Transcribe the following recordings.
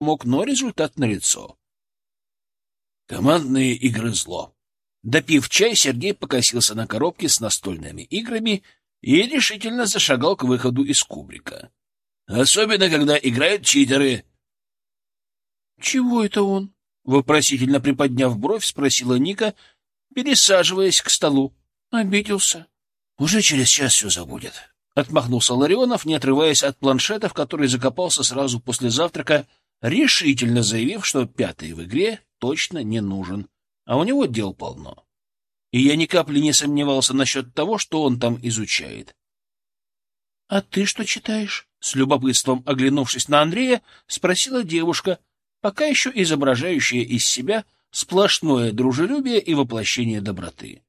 мог, но результат налицо. Командные игры зло. Допив чай, Сергей покосился на коробке с настольными играми и решительно зашагал к выходу из кубрика. Особенно, когда играют читеры. — Чего это он? — вопросительно приподняв бровь, спросила Ника, пересаживаясь к столу. — Обиделся. — Уже через час все забудет. Отмахнулся Ларионов, не отрываясь от планшета, в который закопался сразу после завтрака, решительно заявив, что пятый в игре точно не нужен, а у него дел полно. И я ни капли не сомневался насчет того, что он там изучает. — А ты что читаешь? — с любопытством оглянувшись на Андрея, спросила девушка, пока еще изображающая из себя сплошное дружелюбие и воплощение доброты.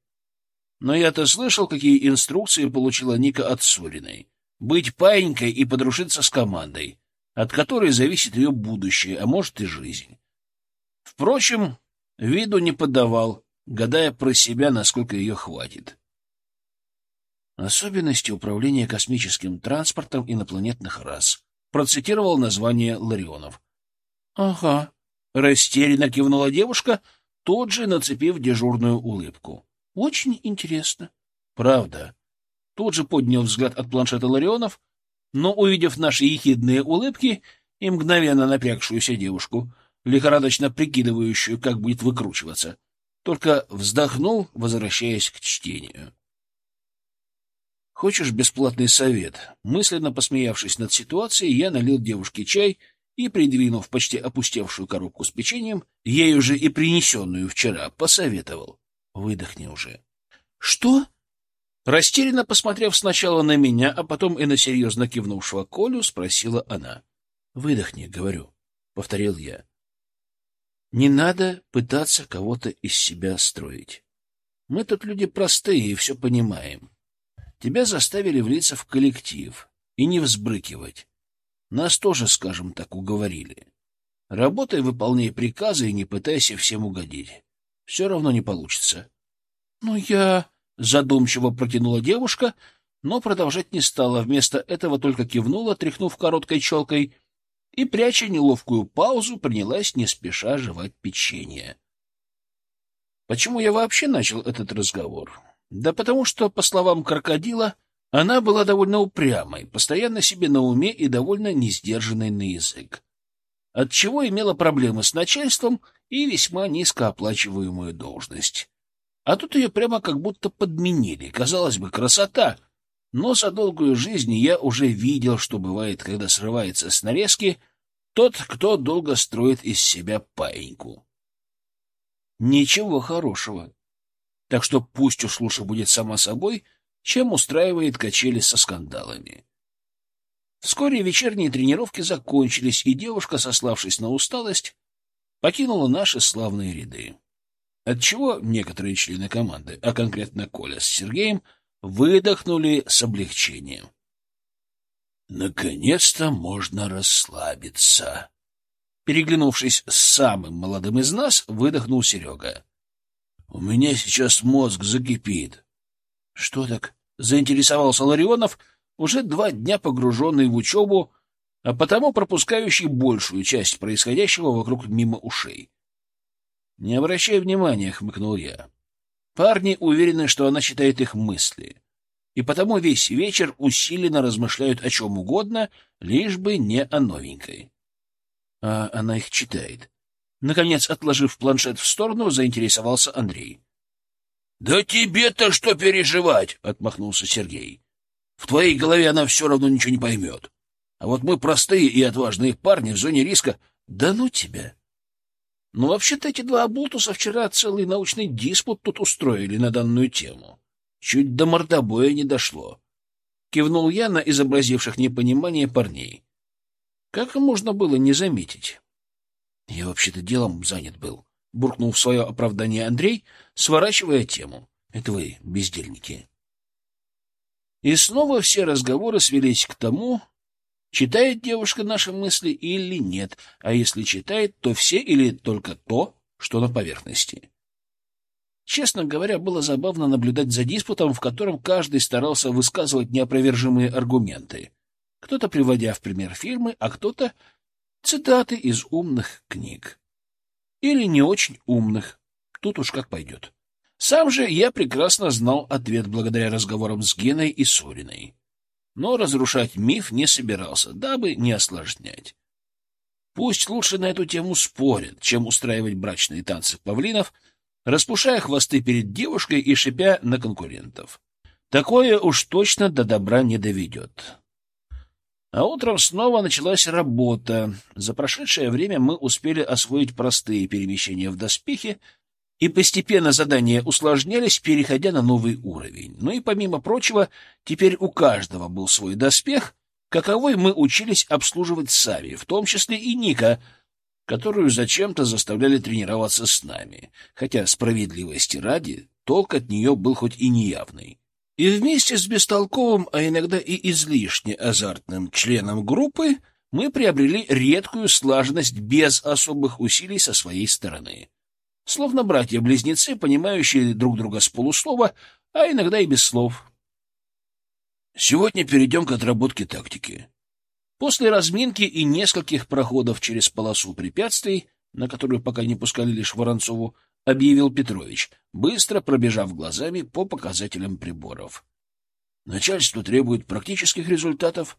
Но я-то слышал, какие инструкции получила Ника от Суриной. Быть паинькой и подружиться с командой, от которой зависит ее будущее, а может и жизнь. Впрочем, виду не подавал, гадая про себя, насколько ее хватит. Особенности управления космическим транспортом инопланетных рас. Процитировал название Ларионов. — Ага. Растерянно кивнула девушка, тут же нацепив дежурную улыбку. — Очень интересно. — Правда. Тут же поднял взгляд от планшета Ларионов, но, увидев наши ехидные улыбки и мгновенно напрягшуюся девушку, лихорадочно прикидывающую, как будет выкручиваться, только вздохнул, возвращаясь к чтению. Хочешь бесплатный совет? Мысленно посмеявшись над ситуацией, я налил девушке чай и, придвинув почти опустевшую коробку с печеньем, ею же и принесенную вчера, посоветовал. Выдохни уже. Что? Растерянно посмотрев сначала на меня, а потом и на серьезно кивнувшего Колю, спросила она. Выдохни, говорю, — повторил я. Не надо пытаться кого-то из себя строить. Мы тут люди простые и все понимаем. Тебя заставили влиться в коллектив и не взбрыкивать. Нас тоже, скажем так, уговорили. Работай, выполняй приказы и не пытайся всем угодить. Все равно не получится. — Ну, я... — задумчиво протянула девушка, но продолжать не стала. Вместо этого только кивнула, тряхнув короткой челкой, и, пряча неловкую паузу, принялась не спеша жевать печенье. Почему я вообще начал этот разговор? Да потому что, по словам крокодила, она была довольно упрямой, постоянно себе на уме и довольно несдержанной на язык, отчего имела проблемы с начальством и весьма низкооплачиваемую должность. А тут ее прямо как будто подменили. Казалось бы, красота. Но за долгую жизнь я уже видел, что бывает, когда срывается с нарезки тот, кто долго строит из себя паиньку. Ничего хорошего. Так что пусть уж лучше будет сама собой, чем устраивает качели со скандалами. Вскоре вечерние тренировки закончились, и девушка, сославшись на усталость, покинула наши славные ряды. Отчего некоторые члены команды, а конкретно Коля с Сергеем, выдохнули с облегчением. Наконец-то можно расслабиться. Переглянувшись с самым молодым из нас, выдохнул Серега. У меня сейчас мозг закипит. — Что так? — заинтересовался Ларионов, уже два дня погруженный в учебу, а потому пропускающий большую часть происходящего вокруг мимо ушей. — Не обращай внимания, — хмыкнул я. Парни уверены, что она читает их мысли, и потому весь вечер усиленно размышляют о чем угодно, лишь бы не о новенькой. А она их читает. Наконец, отложив планшет в сторону, заинтересовался Андрей. — Да тебе-то что переживать? — отмахнулся Сергей. — В твоей голове она все равно ничего не поймет. А вот мы простые и отважные парни в зоне риска. Да ну тебя! Ну, вообще-то эти два оболтуса вчера целый научный диспут тут устроили на данную тему. Чуть до мордобоя не дошло. Кивнул я на изобразивших непонимание парней. Как можно было не заметить? Я вообще-то делом занят был, — буркнул в свое оправдание Андрей, сворачивая тему. Это вы, бездельники. И снова все разговоры свелись к тому, читает девушка наши мысли или нет, а если читает, то все или только то, что на поверхности. Честно говоря, было забавно наблюдать за диспутом, в котором каждый старался высказывать неопровержимые аргументы. Кто-то приводя в пример фильмы, а кто-то Цитаты из умных книг. Или не очень умных. Тут уж как пойдет. Сам же я прекрасно знал ответ благодаря разговорам с Геной и Сориной. Но разрушать миф не собирался, дабы не осложнять. Пусть лучше на эту тему спорят, чем устраивать брачные танцы павлинов, распушая хвосты перед девушкой и шипя на конкурентов. Такое уж точно до добра не доведет. А утром снова началась работа. За прошедшее время мы успели освоить простые перемещения в доспехе, и постепенно задания усложнялись, переходя на новый уровень. Ну и помимо прочего, теперь у каждого был свой доспех, каковой мы учились обслуживать сами, в том числе и Ника, которую зачем-то заставляли тренироваться с нами, хотя справедливости ради толк от нее был хоть и неявный. И вместе с бестолковым, а иногда и излишне азартным членом группы мы приобрели редкую слаженность без особых усилий со своей стороны словно братья-близнецы, понимающие друг друга с полуслова, а иногда и без слов. Сегодня перейдем к отработке тактики. После разминки и нескольких проходов через полосу препятствий, на которую пока не пускали лишь Воронцову, объявил Петрович, быстро пробежав глазами по показателям приборов. Начальство требует практических результатов,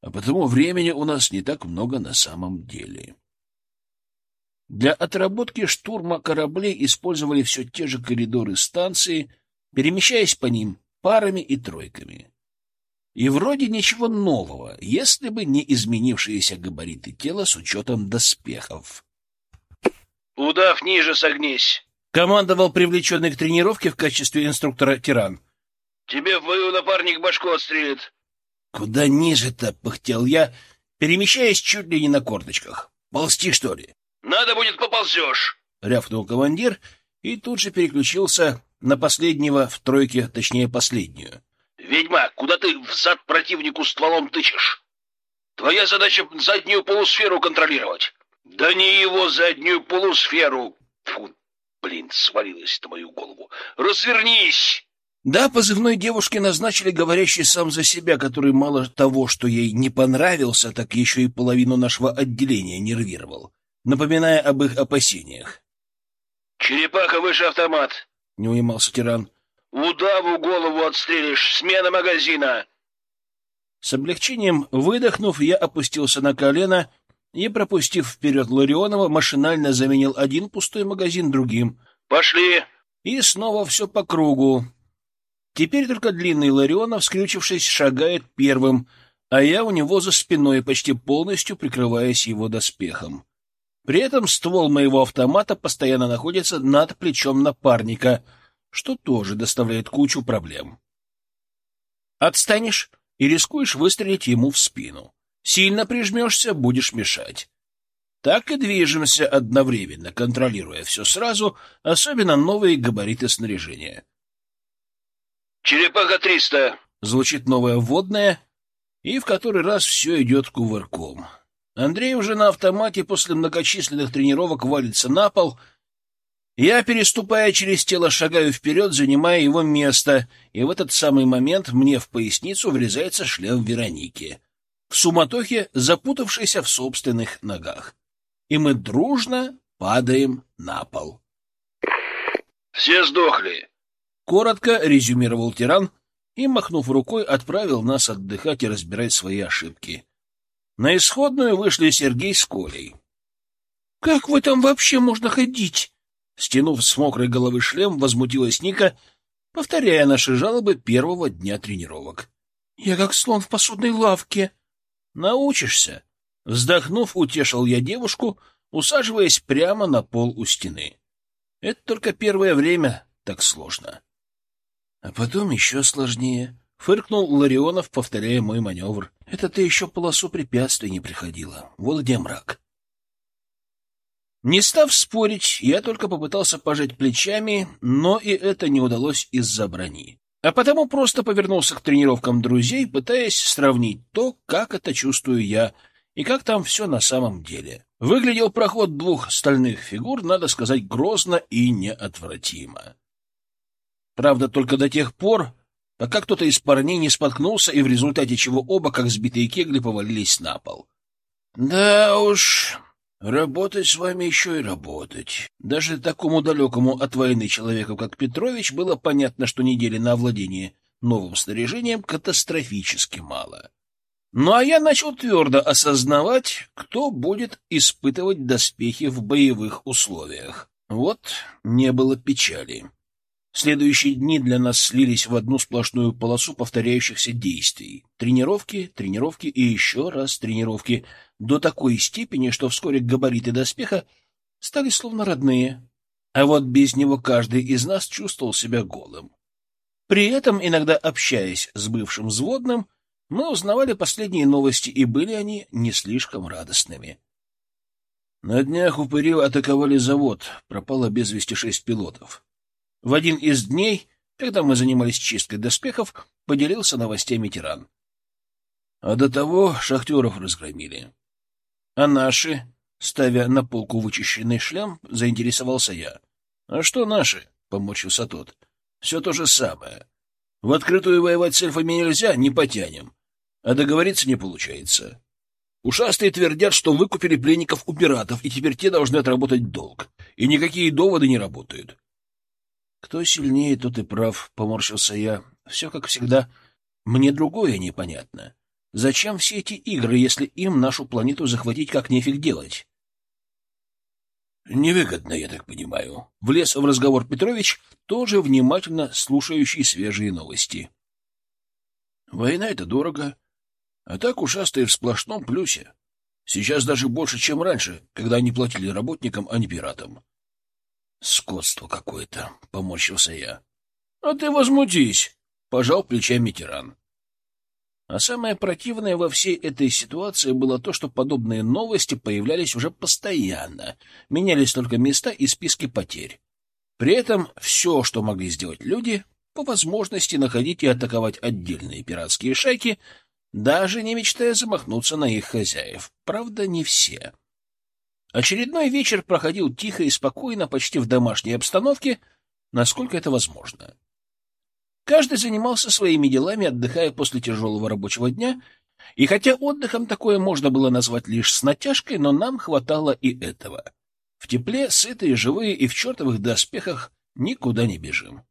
а потому времени у нас не так много на самом деле. Для отработки штурма кораблей использовали все те же коридоры станции, перемещаясь по ним парами и тройками. И вроде ничего нового, если бы не изменившиеся габариты тела с учетом доспехов. «Удав, ниже согнись!» — командовал привлеченный к тренировке в качестве инструктора тиран. «Тебе в бою напарник башку отстрелит!» «Куда ниже-то?» — пыхтел я, перемещаясь чуть ли не на корточках. «Ползти, что ли?» Надо будет поползешь, — рявкнул командир и тут же переключился на последнего в тройке, точнее, последнюю. — Ведьма, куда ты взад противнику стволом тычешь? Твоя задача — заднюю полусферу контролировать. Да не его заднюю полусферу. Фу, блин, свалилась на мою голову. Развернись! Да, позывной девушке назначили говорящий сам за себя, который мало того, что ей не понравился, так еще и половину нашего отделения нервировал напоминая об их опасениях. «Черепаха выше автомат!» — не унимался тиран. «Удаву голову отстрелишь! Смена магазина!» С облегчением выдохнув, я опустился на колено и, пропустив вперед Ларионова, машинально заменил один пустой магазин другим. «Пошли!» И снова все по кругу. Теперь только длинный Ларионов, скрючившись, шагает первым, а я у него за спиной, почти полностью прикрываясь его доспехом. При этом ствол моего автомата постоянно находится над плечом напарника, что тоже доставляет кучу проблем. Отстанешь и рискуешь выстрелить ему в спину. Сильно прижмешься — будешь мешать. Так и движемся одновременно, контролируя все сразу, особенно новые габариты снаряжения. «Черепаха 300!» — звучит новая вводная, и в который раз все идет кувырком. Андрей уже на автомате после многочисленных тренировок валится на пол. Я, переступая через тело, шагаю вперед, занимая его место, и в этот самый момент мне в поясницу врезается шлем Вероники, в суматохе запутавшийся в собственных ногах. И мы дружно падаем на пол. «Все сдохли!» — коротко резюмировал тиран и, махнув рукой, отправил нас отдыхать и разбирать свои ошибки. На исходную вышли Сергей с Колей. — Как в этом вообще можно ходить? Стянув с мокрой головы шлем, возмутилась Ника, повторяя наши жалобы первого дня тренировок. — Я как слон в посудной лавке. — Научишься. Вздохнув, утешил я девушку, усаживаясь прямо на пол у стены. Это только первое время так сложно. А потом еще сложнее. Фыркнул Ларионов, повторяя мой маневр. Это ты еще полосу препятствий не приходила. Вот где мрак. Не став спорить, я только попытался пожать плечами, но и это не удалось из-за брони. А потому просто повернулся к тренировкам друзей, пытаясь сравнить то, как это чувствую я, и как там все на самом деле. Выглядел проход двух стальных фигур, надо сказать, грозно и неотвратимо. Правда, только до тех пор, пока кто-то из парней не споткнулся, и в результате чего оба, как сбитые кегли, повалились на пол. Да уж, работать с вами еще и работать. Даже такому далекому от войны человеку, как Петрович, было понятно, что недели на овладение новым снаряжением катастрофически мало. Ну а я начал твердо осознавать, кто будет испытывать доспехи в боевых условиях. Вот не было печали. Следующие дни для нас слились в одну сплошную полосу повторяющихся действий. Тренировки, тренировки и еще раз тренировки. До такой степени, что вскоре габариты доспеха стали словно родные. А вот без него каждый из нас чувствовал себя голым. При этом, иногда общаясь с бывшим взводным, мы узнавали последние новости, и были они не слишком радостными. На днях упыри атаковали завод, пропало без вести шесть пилотов. В один из дней, когда мы занимались чисткой доспехов, поделился новостями тиран. А до того шахтеров разгромили. А наши, ставя на полку вычищенный шлем, заинтересовался я. — А что наши? — поморщился тот. — Все то же самое. В открытую воевать с эльфами нельзя, не потянем. А договориться не получается. Ушастые твердят, что выкупили пленников у пиратов, и теперь те должны отработать долг. И никакие доводы не работают. Кто сильнее, тот и прав, — поморщился я. Все как всегда. Мне другое непонятно. Зачем все эти игры, если им нашу планету захватить как нефиг делать? Невыгодно, я так понимаю. Влез в разговор Петрович, тоже внимательно слушающий свежие новости. Война — это дорого, а так ушастые в сплошном плюсе. Сейчас даже больше, чем раньше, когда они платили работникам, а не пиратам. Скотство какое-то, — поморщился я. — А ты возмутись, — пожал плечами тиран. А самое противное во всей этой ситуации было то, что подобные новости появлялись уже постоянно, менялись только места и списки потерь. При этом все, что могли сделать люди, по возможности находить и атаковать отдельные пиратские шайки, даже не мечтая замахнуться на их хозяев. Правда, не все. Очередной вечер проходил тихо и спокойно, почти в домашней обстановке, насколько это возможно. Каждый занимался своими делами, отдыхая после тяжелого рабочего дня, и хотя отдыхом такое можно было назвать лишь с натяжкой, но нам хватало и этого. В тепле, сытые, живые и в чертовых доспехах никуда не бежим.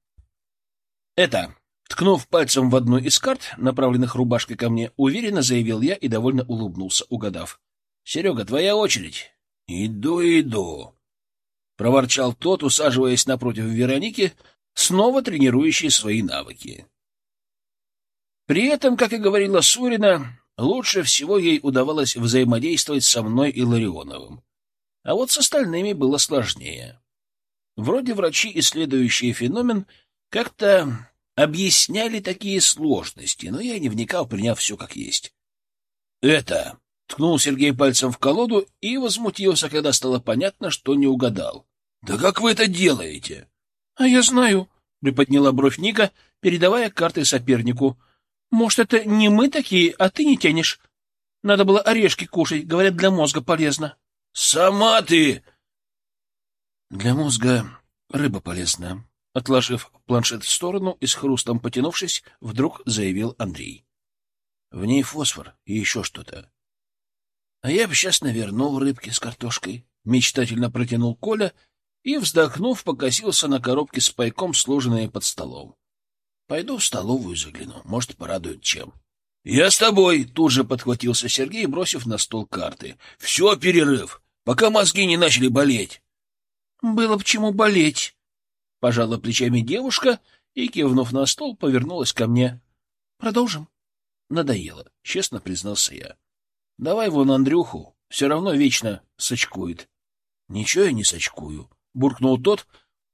Это, ткнув пальцем в одну из карт, направленных рубашкой ко мне, уверенно заявил я и довольно улыбнулся, угадав. — Серега, твоя очередь. «Иду, иду», — проворчал тот, усаживаясь напротив Вероники, снова тренирующей свои навыки. При этом, как и говорила Сурина, лучше всего ей удавалось взаимодействовать со мной и Ларионовым. А вот с остальными было сложнее. Вроде врачи, исследующие феномен, как-то объясняли такие сложности, но я не вникал, приняв все как есть. «Это...» Ткнул Сергей пальцем в колоду и возмутился, когда стало понятно, что не угадал. — Да как вы это делаете? — А я знаю, — приподняла бровь Ника, передавая карты сопернику. — Может, это не мы такие, а ты не тянешь? Надо было орешки кушать, говорят, для мозга полезно. — Сама ты! — Для мозга рыба полезна. Отложив планшет в сторону и с хрустом потянувшись, вдруг заявил Андрей. — В ней фосфор и еще что-то. А я бы сейчас навернул рыбки с картошкой. Мечтательно протянул Коля и, вздохнув, покосился на коробки с пайком, сложенные под столом. Пойду в столовую загляну, может, порадует чем. — Я с тобой! — тут же подхватился Сергей, бросив на стол карты. — Все, перерыв, пока мозги не начали болеть. — Было бы чему болеть! — пожала плечами девушка и, кивнув на стол, повернулась ко мне. — Продолжим? — Надоело, честно признался я. Давай вон Андрюху, все равно вечно сочкует. — Ничего я не сочкую, — буркнул тот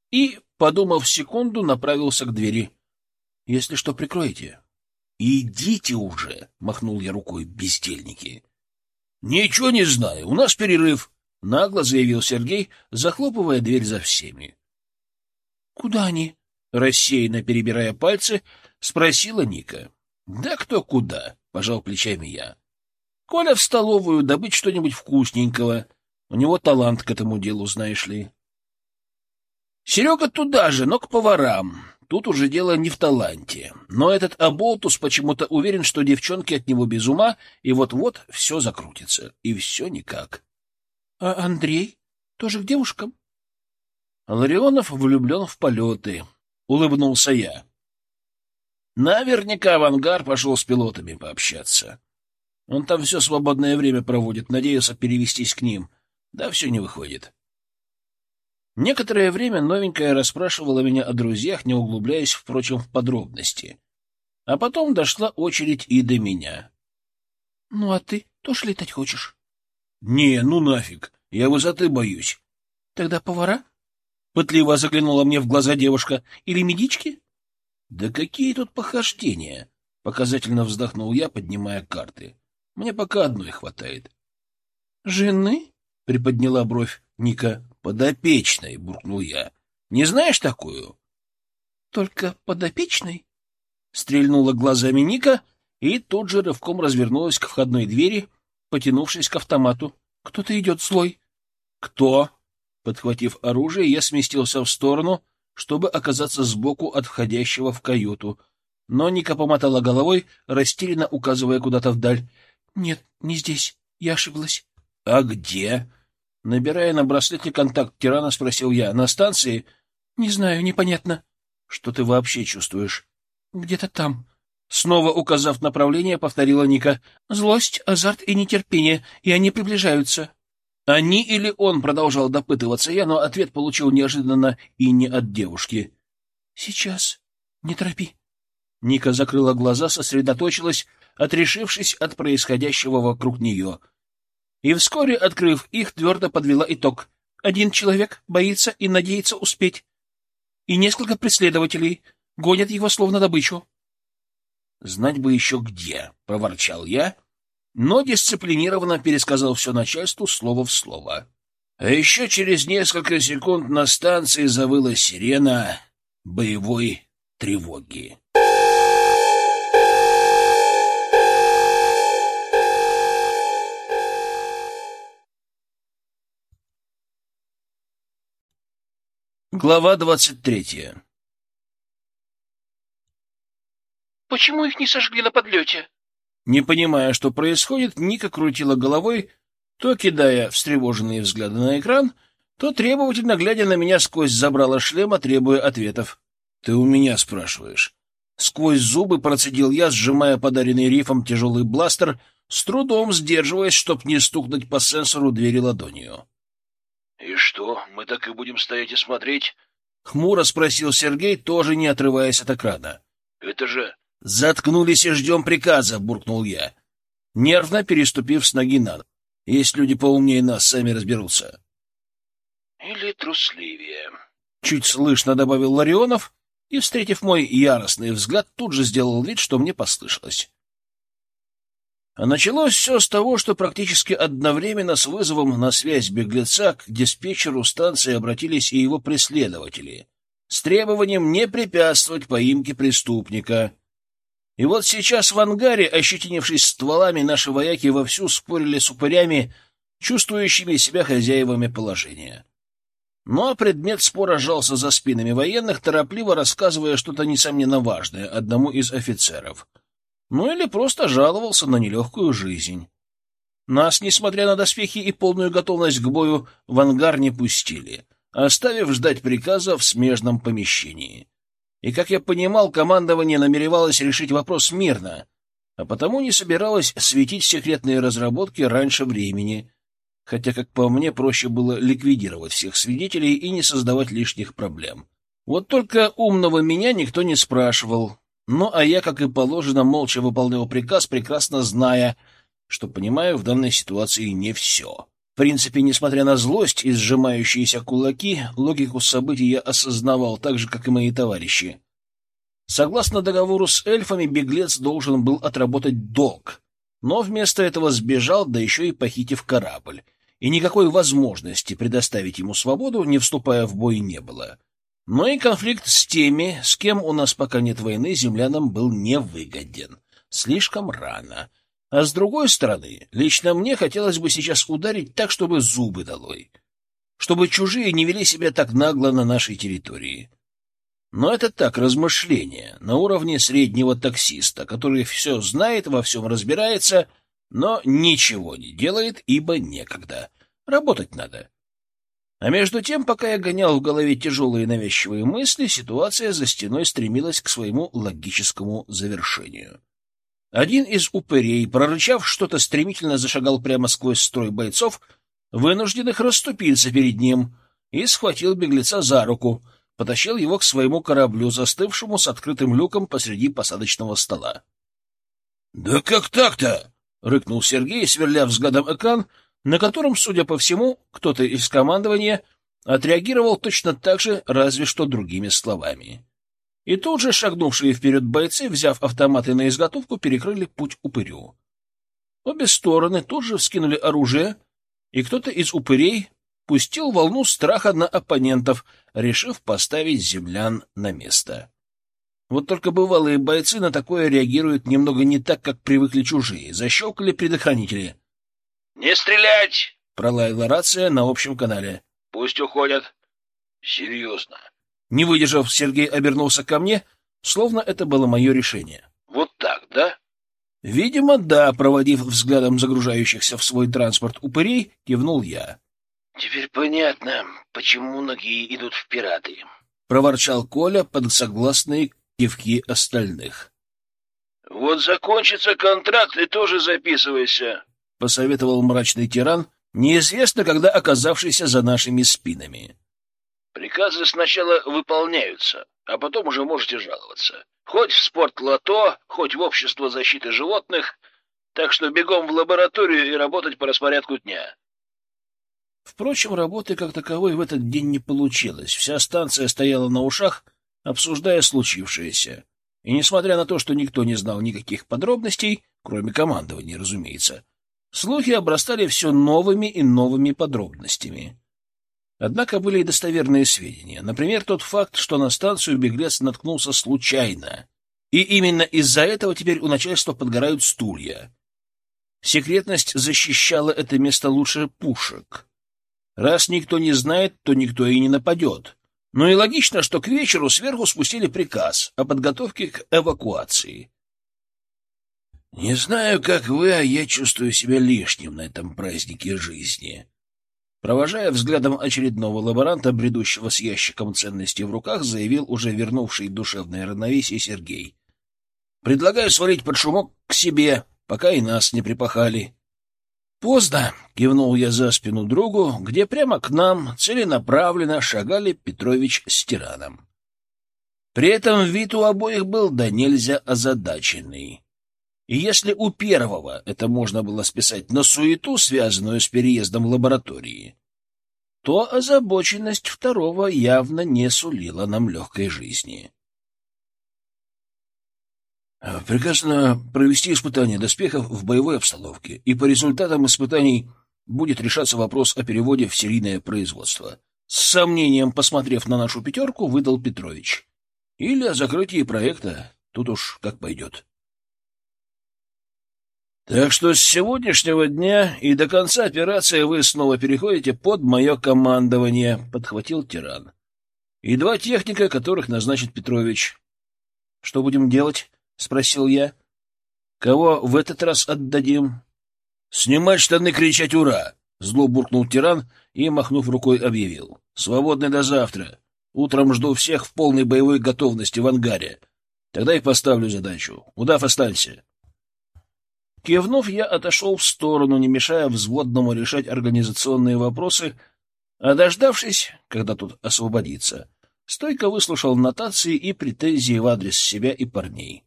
и, подумав секунду, направился к двери. — Если что, прикройте. — Идите уже, — махнул я рукой, бездельники. — Ничего не знаю, у нас перерыв, — нагло заявил Сергей, захлопывая дверь за всеми. — Куда они? — рассеянно перебирая пальцы, спросила Ника. — Да кто куда, — пожал плечами я. Коля в столовую добыть что-нибудь вкусненького. У него талант к этому делу, знаешь ли. Серега туда же, но к поварам. Тут уже дело не в таланте. Но этот оболтус почему-то уверен, что девчонки от него без ума, и вот-вот все закрутится. И все никак. — А Андрей? Тоже к девушкам? Ларионов влюблен в полеты. Улыбнулся я. Наверняка в ангар пошел с пилотами пообщаться. Он там все свободное время проводит, надеялся перевестись к ним. Да все не выходит. Некоторое время новенькая расспрашивала меня о друзьях, не углубляясь, впрочем, в подробности. А потом дошла очередь и до меня. — Ну, а ты тоже летать хочешь? — Не, ну нафиг, я высоты боюсь. — Тогда повара? — пытливо заглянула мне в глаза девушка. — Или медички? — Да какие тут похождения! — показательно вздохнул я, поднимая карты. — Мне пока одной хватает. — Жены? — приподняла бровь Ника. «Подопечной», — буркнул я. «Не знаешь такую?» «Только подопечной?» Стрельнула глазами Ника и тут же рывком развернулась к входной двери, потянувшись к автомату. «Кто-то идет злой». «Кто?» Подхватив оружие, я сместился в сторону, чтобы оказаться сбоку от входящего в каюту. Но Ника помотала головой, растерянно указывая куда-то вдаль. «Нет, не здесь. Я ошиблась». «А где?» Набирая на браслете контакт тирана, спросил я. «На станции?» «Не знаю, непонятно». «Что ты вообще чувствуешь?» «Где-то там». Снова указав направление, повторила Ника. «Злость, азарт и нетерпение, и они приближаются». «Они или он?» — продолжал допытываться я, но ответ получил неожиданно и не от девушки. «Сейчас. Не торопи». Ника закрыла глаза, сосредоточилась, отрешившись от происходящего вокруг нее — и вскоре, открыв их, твердо подвела итог. Один человек боится и надеется успеть. И несколько преследователей гонят его словно добычу. «Знать бы еще где», — проворчал я, но дисциплинированно пересказал все начальству слово в слово. А еще через несколько секунд на станции завыла сирена боевой тревоги. Глава двадцать третья «Почему их не сожгли на подлете?» Не понимая, что происходит, Ника крутила головой, то кидая встревоженные взгляды на экран, то требовательно глядя на меня сквозь забрала шлема, требуя ответов. «Ты у меня спрашиваешь?» Сквозь зубы процедил я, сжимая подаренный рифом тяжелый бластер, с трудом сдерживаясь, чтоб не стукнуть по сенсору двери ладонью. «И что, мы так и будем стоять и смотреть?» — хмуро спросил Сергей, тоже не отрываясь от экрана. «Это же...» «Заткнулись и ждем приказа», — буркнул я, нервно переступив с ноги на ногу. «Есть люди поумнее нас, сами разберутся». «Или трусливее», — чуть слышно добавил Ларионов, и, встретив мой яростный взгляд, тут же сделал вид, что мне послышалось. Началось все с того, что практически одновременно с вызовом на связь беглеца к диспетчеру станции обратились и его преследователи с требованием не препятствовать поимке преступника. И вот сейчас в ангаре, ощетинившись стволами, наши вояки вовсю спорили с упырями, чувствующими себя хозяевами положения. Ну а предмет спора жался за спинами военных, торопливо рассказывая что-то несомненно важное одному из офицеров — ну или просто жаловался на нелегкую жизнь. Нас, несмотря на доспехи и полную готовность к бою, в ангар не пустили, оставив ждать приказа в смежном помещении. И, как я понимал, командование намеревалось решить вопрос мирно, а потому не собиралось светить секретные разработки раньше времени, хотя, как по мне, проще было ликвидировать всех свидетелей и не создавать лишних проблем. Вот только умного меня никто не спрашивал, ну, а я, как и положено, молча выполнял приказ, прекрасно зная, что понимаю в данной ситуации не все. В принципе, несмотря на злость и сжимающиеся кулаки, логику событий я осознавал так же, как и мои товарищи. Согласно договору с эльфами, беглец должен был отработать долг, но вместо этого сбежал, да еще и похитив корабль, и никакой возможности предоставить ему свободу, не вступая в бой, не было. Но и конфликт с теми, с кем у нас пока нет войны, землянам был невыгоден. Слишком рано. А с другой стороны, лично мне хотелось бы сейчас ударить так, чтобы зубы долой. Чтобы чужие не вели себя так нагло на нашей территории. Но это так, размышления, на уровне среднего таксиста, который все знает, во всем разбирается, но ничего не делает, ибо некогда. Работать надо. А между тем, пока я гонял в голове тяжелые навязчивые мысли, ситуация за стеной стремилась к своему логическому завершению. Один из упырей, прорычав что-то, стремительно зашагал прямо сквозь строй бойцов, вынужденных расступиться перед ним, и схватил беглеца за руку, потащил его к своему кораблю, застывшему с открытым люком посреди посадочного стола. — Да как так-то? — рыкнул Сергей, сверля взглядом экран, на котором, судя по всему, кто-то из командования отреагировал точно так же, разве что другими словами. И тут же шагнувшие вперед бойцы, взяв автоматы на изготовку, перекрыли путь упырю. Обе стороны тут же вскинули оружие, и кто-то из упырей пустил волну страха на оппонентов, решив поставить землян на место. Вот только бывалые бойцы на такое реагируют немного не так, как привыкли чужие. Защелкали предохранители — «Не стрелять!» — пролаяла рация на общем канале. «Пусть уходят». «Серьезно?» Не выдержав, Сергей обернулся ко мне, словно это было мое решение. «Вот так, да?» Видимо, да, проводив взглядом загружающихся в свой транспорт упырей, кивнул я. «Теперь понятно, почему многие идут в пираты», — проворчал Коля под согласные кивки остальных. «Вот закончится контракт, и тоже записывайся», — посоветовал мрачный тиран, неизвестно когда оказавшийся за нашими спинами. «Приказы сначала выполняются, а потом уже можете жаловаться. Хоть в спорт-лото, хоть в общество защиты животных, так что бегом в лабораторию и работать по распорядку дня». Впрочем, работы как таковой в этот день не получилось. Вся станция стояла на ушах, обсуждая случившееся. И несмотря на то, что никто не знал никаких подробностей, кроме командования, разумеется, Слухи обрастали все новыми и новыми подробностями. Однако были и достоверные сведения. Например, тот факт, что на станцию беглец наткнулся случайно. И именно из-за этого теперь у начальства подгорают стулья. Секретность защищала это место лучше пушек. Раз никто не знает, то никто и не нападет. Ну и логично, что к вечеру сверху спустили приказ о подготовке к эвакуации. Не знаю, как вы, а я чувствую себя лишним на этом празднике жизни. Провожая взглядом очередного лаборанта, бредущего с ящиком ценностей в руках, заявил уже вернувший душевное равновесие Сергей. «Предлагаю свалить под шумок к себе, пока и нас не припахали». «Поздно», — кивнул я за спину другу, где прямо к нам целенаправленно шагали Петрович с тираном. При этом вид у обоих был да нельзя озадаченный. И если у первого это можно было списать на суету, связанную с переездом лаборатории, то озабоченность второго явно не сулила нам легкой жизни. Приказано провести испытание доспехов в боевой обстановке, и по результатам испытаний будет решаться вопрос о переводе в серийное производство. С сомнением, посмотрев на нашу пятерку, выдал Петрович. Или о закрытии проекта, тут уж как пойдет. Так что с сегодняшнего дня и до конца операции вы снова переходите под мое командование, — подхватил тиран. И два техника, которых назначит Петрович. — Что будем делать? — спросил я. — Кого в этот раз отдадим? — Снимать штаны, кричать «Ура!» — зло буркнул тиран и, махнув рукой, объявил. — Свободны до завтра. Утром жду всех в полной боевой готовности в ангаре. Тогда и поставлю задачу. Удав, останься. Кивнув, я отошел в сторону, не мешая взводному решать организационные вопросы, а дождавшись, когда тут освободится, стойко выслушал нотации и претензии в адрес себя и парней.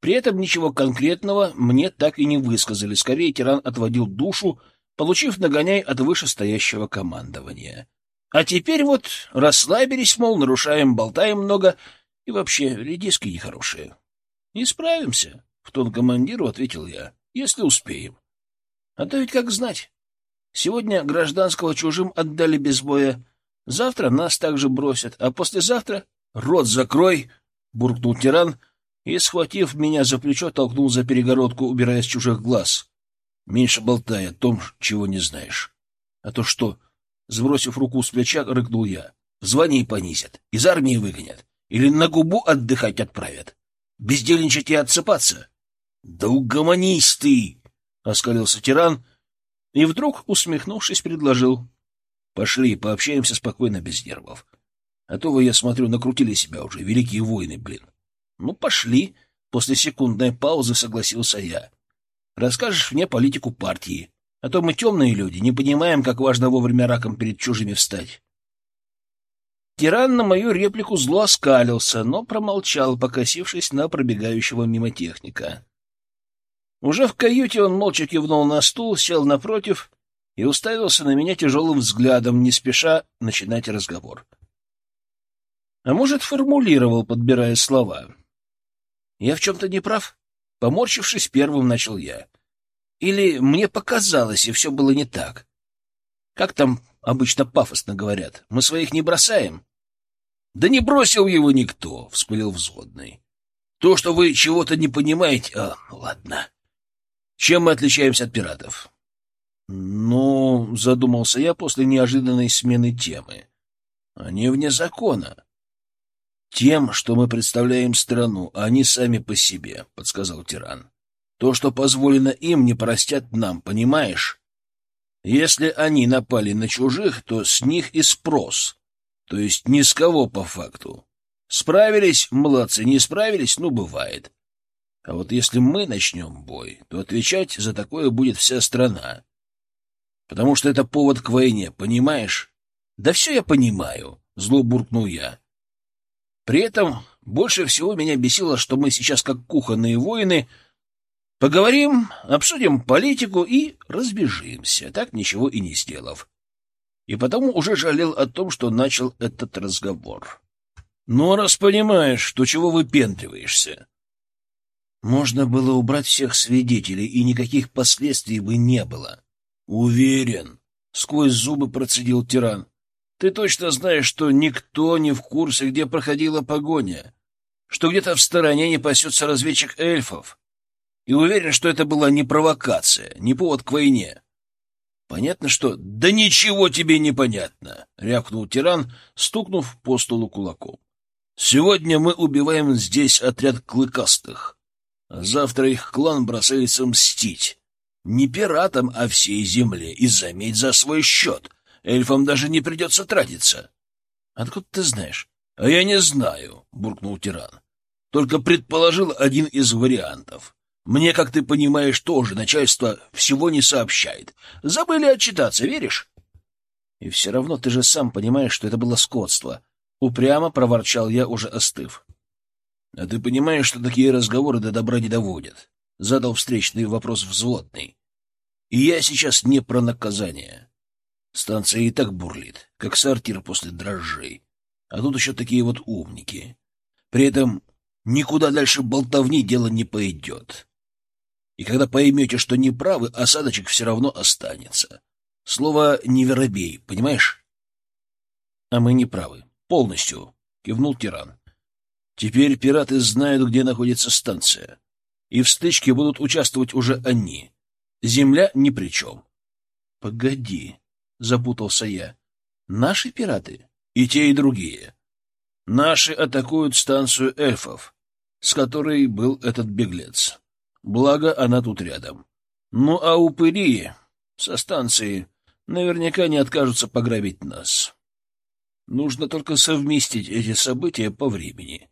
При этом ничего конкретного мне так и не высказали, скорее тиран отводил душу, получив нагоняй от вышестоящего командования. А теперь вот расслабились, мол, нарушаем, болтаем много, и вообще редиски нехорошие. — Не справимся, — в тон командиру ответил я если успеем. А то ведь как знать. Сегодня гражданского чужим отдали без боя, завтра нас также бросят, а послезавтра... — Рот закрой! — буркнул тиран и, схватив меня за плечо, толкнул за перегородку, убирая с чужих глаз. Меньше болтай о том, чего не знаешь. А то что? Сбросив руку с плеча, рыкнул я. Звание понизят, из армии выгонят. Или на губу отдыхать отправят? Бездельничать и отсыпаться? Да угомонись ты! — оскалился тиран и вдруг, усмехнувшись, предложил. — Пошли, пообщаемся спокойно, без нервов. А то вы, я смотрю, накрутили себя уже, великие воины, блин. — Ну, пошли, — после секундной паузы согласился я. — Расскажешь мне политику партии, а то мы темные люди, не понимаем, как важно вовремя раком перед чужими встать. Тиран на мою реплику зло оскалился, но промолчал, покосившись на пробегающего мимо техника. Уже в каюте он молча кивнул на стул, сел напротив и уставился на меня тяжелым взглядом, не спеша начинать разговор. А может, формулировал, подбирая слова. «Я в чем-то не прав?» Поморщившись, первым начал я. «Или мне показалось, и все было не так? Как там обычно пафосно говорят? Мы своих не бросаем?» Да не бросил его никто, — вспылил взводный. То, что вы чего-то не понимаете... А, ладно. Чем мы отличаемся от пиратов? Ну, задумался я после неожиданной смены темы. Они вне закона. Тем, что мы представляем страну, а они сами по себе, — подсказал тиран. То, что позволено им, не простят нам, понимаешь? Если они напали на чужих, то с них и спрос. То есть ни с кого по факту. Справились — молодцы, не справились — ну, бывает. А вот если мы начнем бой, то отвечать за такое будет вся страна. Потому что это повод к войне, понимаешь? Да все я понимаю, — зло буркнул я. При этом больше всего меня бесило, что мы сейчас, как кухонные воины, поговорим, обсудим политику и разбежимся, так ничего и не сделав и потому уже жалел о том, что начал этот разговор. «Ну, раз понимаешь, то чего выпендриваешься?» Можно было убрать всех свидетелей, и никаких последствий бы не было. «Уверен», — сквозь зубы процедил тиран. «Ты точно знаешь, что никто не в курсе, где проходила погоня, что где-то в стороне не пасется разведчик эльфов, и уверен, что это была не провокация, не повод к войне». Понятно, что... Да ничего тебе не понятно, рявкнул тиран, стукнув по столу кулаком. Сегодня мы убиваем здесь отряд клыкастых. Завтра их клан бросается мстить. Не пиратам, а всей земле. И заметь за свой счет. Эльфам даже не придется тратиться. Откуда ты знаешь? А я не знаю, буркнул тиран. Только предположил один из вариантов. Мне, как ты понимаешь, тоже начальство всего не сообщает. Забыли отчитаться, веришь? И все равно ты же сам понимаешь, что это было скотство. Упрямо проворчал я, уже остыв. А ты понимаешь, что такие разговоры до добра не доводят? Задал встречный вопрос взводный. И я сейчас не про наказание. Станция и так бурлит, как сортир после дрожжей. А тут еще такие вот умники. При этом никуда дальше болтовни дело не пойдет. И когда поймете, что не правы, осадочек все равно останется. Слово «не воробей», понимаешь? — А мы не правы. Полностью, — кивнул тиран. — Теперь пираты знают, где находится станция. И в стычке будут участвовать уже они. Земля ни при чем. — Погоди, — запутался я. — Наши пираты? И те, и другие. Наши атакуют станцию эльфов, с которой был этот беглец. Благо, она тут рядом. Ну, а упыри со станции наверняка не откажутся пограбить нас. Нужно только совместить эти события по времени.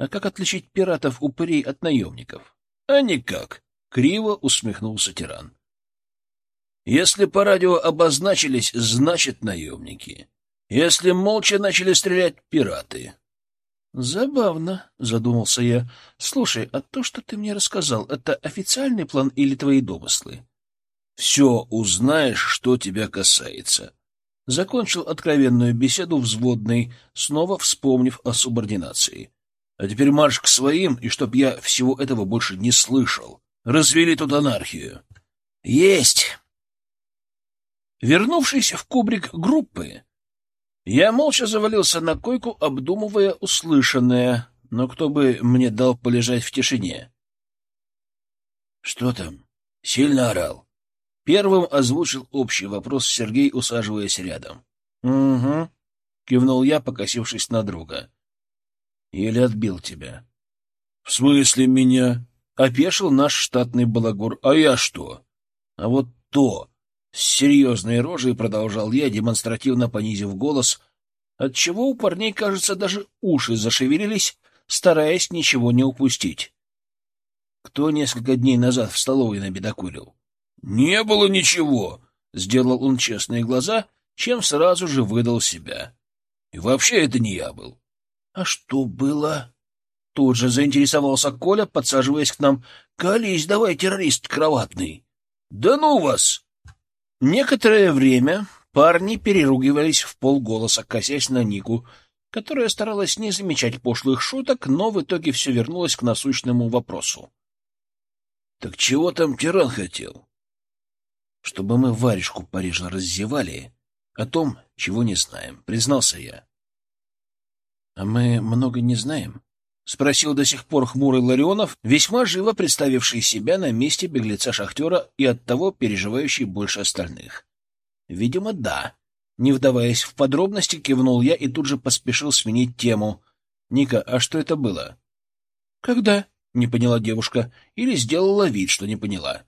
А как отличить пиратов-упырей от наемников? А никак, — криво усмехнулся тиран. Если по радио обозначились, значит наемники. Если молча начали стрелять пираты, Забавно, задумался я. Слушай, а то, что ты мне рассказал, это официальный план или твои домыслы? Все узнаешь, что тебя касается. Закончил откровенную беседу взводный, снова вспомнив о субординации. А теперь марш к своим, и чтоб я всего этого больше не слышал. Развели тут анархию. Есть! Вернувшись в кубрик группы, я молча завалился на койку, обдумывая услышанное, но кто бы мне дал полежать в тишине? — Что там? Сильно орал? Первым озвучил общий вопрос Сергей, усаживаясь рядом. — Угу, — кивнул я, покосившись на друга. Или отбил тебя? — В смысле меня? — опешил наш штатный балагур. — А я что? — А вот то! С серьезной рожей продолжал я, демонстративно понизив голос, отчего у парней, кажется, даже уши зашевелились, стараясь ничего не упустить. Кто несколько дней назад в столовой набедокурил? — Не было ничего! — сделал он честные глаза, чем сразу же выдал себя. — И вообще это не я был. — А что было? Тут же заинтересовался Коля, подсаживаясь к нам. — Колись давай, террорист кроватный. — Да ну вас! Некоторое время парни переругивались в полголоса, косясь на Нику, которая старалась не замечать пошлых шуток, но в итоге все вернулось к насущному вопросу. — Так чего там тиран хотел? — Чтобы мы варежку Парижа раздевали о том, чего не знаем, — признался я. — мы много не знаем? — спросил до сих пор хмурый Ларионов, весьма живо представивший себя на месте беглеца-шахтера и оттого переживающий больше остальных. — Видимо, да. Не вдаваясь в подробности, кивнул я и тут же поспешил сменить тему. — Ника, а что это было? — Когда? — не поняла девушка. Или сделала вид, что не поняла.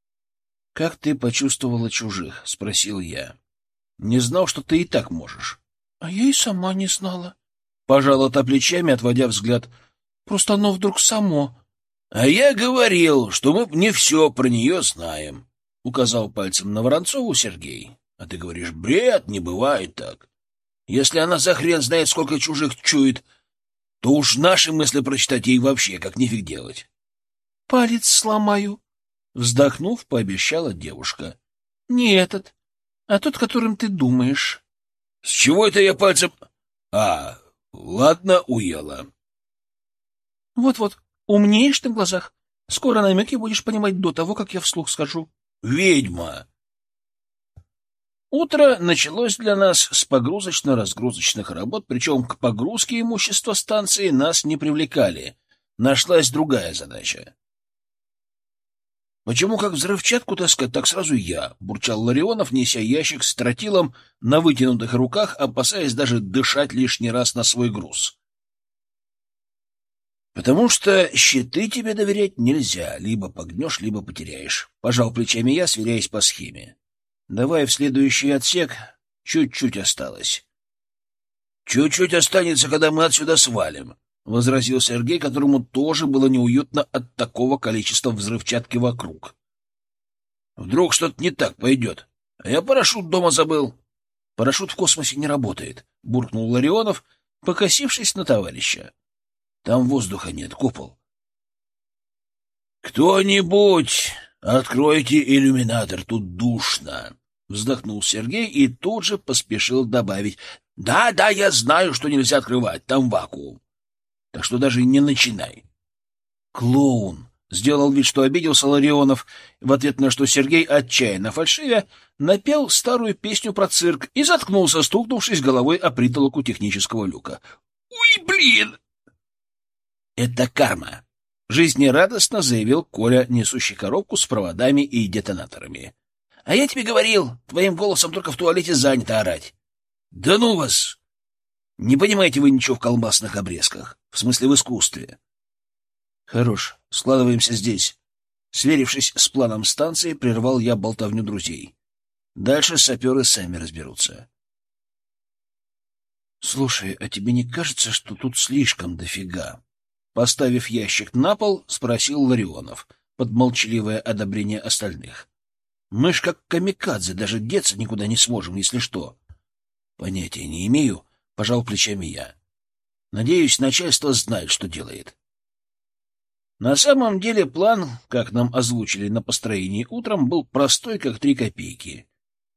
— Как ты почувствовала чужих? — спросил я. — Не знал, что ты и так можешь. — А я и сама не знала. Пожала та плечами, отводя взгляд. — Просто оно вдруг само. — А я говорил, что мы не все про нее знаем, — указал пальцем на Воронцову Сергей. А ты говоришь, бред, не бывает так. Если она за хрен знает, сколько чужих чует, то уж наши мысли прочитать ей вообще как нифиг делать. — Палец сломаю, — вздохнув, пообещала девушка. — Не этот, а тот, которым ты думаешь. — С чего это я пальцем... А, ладно, уела. Вот — Вот-вот, умнеешь ты в глазах. Скоро намеки будешь понимать до того, как я вслух скажу. — Ведьма! Утро началось для нас с погрузочно-разгрузочных работ, причем к погрузке имущества станции нас не привлекали. Нашлась другая задача. «Почему как взрывчатку таскать, так сразу я?» — бурчал Ларионов, неся ящик с тротилом на вытянутых руках, опасаясь даже дышать лишний раз на свой груз. «Потому что щиты тебе доверять нельзя. Либо погнешь, либо потеряешь», — пожал плечами я, сверяясь по схеме. Давай в следующий отсек. Чуть-чуть осталось. Чуть-чуть останется, когда мы отсюда свалим, — возразил Сергей, которому тоже было неуютно от такого количества взрывчатки вокруг. Вдруг что-то не так пойдет. А я парашют дома забыл. Парашют в космосе не работает, — буркнул Ларионов, покосившись на товарища. Там воздуха нет, купол. Кто-нибудь «Откройте иллюминатор, тут душно!» — вздохнул Сергей и тут же поспешил добавить. «Да, да, я знаю, что нельзя открывать, там вакуум. Так что даже не начинай». «Клоун!» — сделал вид, что обиделся Ларионов, в ответ на что Сергей, отчаянно фальшивя, напел старую песню про цирк и заткнулся, стукнувшись головой о притолоку технического люка. «Уй, блин!» «Это карма!» — жизнерадостно заявил Коля, несущий коробку с проводами и детонаторами. — А я тебе говорил, твоим голосом только в туалете занято орать. — Да ну вас! Не понимаете вы ничего в колбасных обрезках, в смысле в искусстве. — Хорош, складываемся здесь. Сверившись с планом станции, прервал я болтовню друзей. Дальше саперы сами разберутся. — Слушай, а тебе не кажется, что тут слишком дофига? Поставив ящик на пол, спросил Ларионов, под молчаливое одобрение остальных. — Мы ж как камикадзе, даже деться никуда не сможем, если что. — Понятия не имею, — пожал плечами я. — Надеюсь, начальство знает, что делает. На самом деле план, как нам озвучили на построении утром, был простой, как три копейки,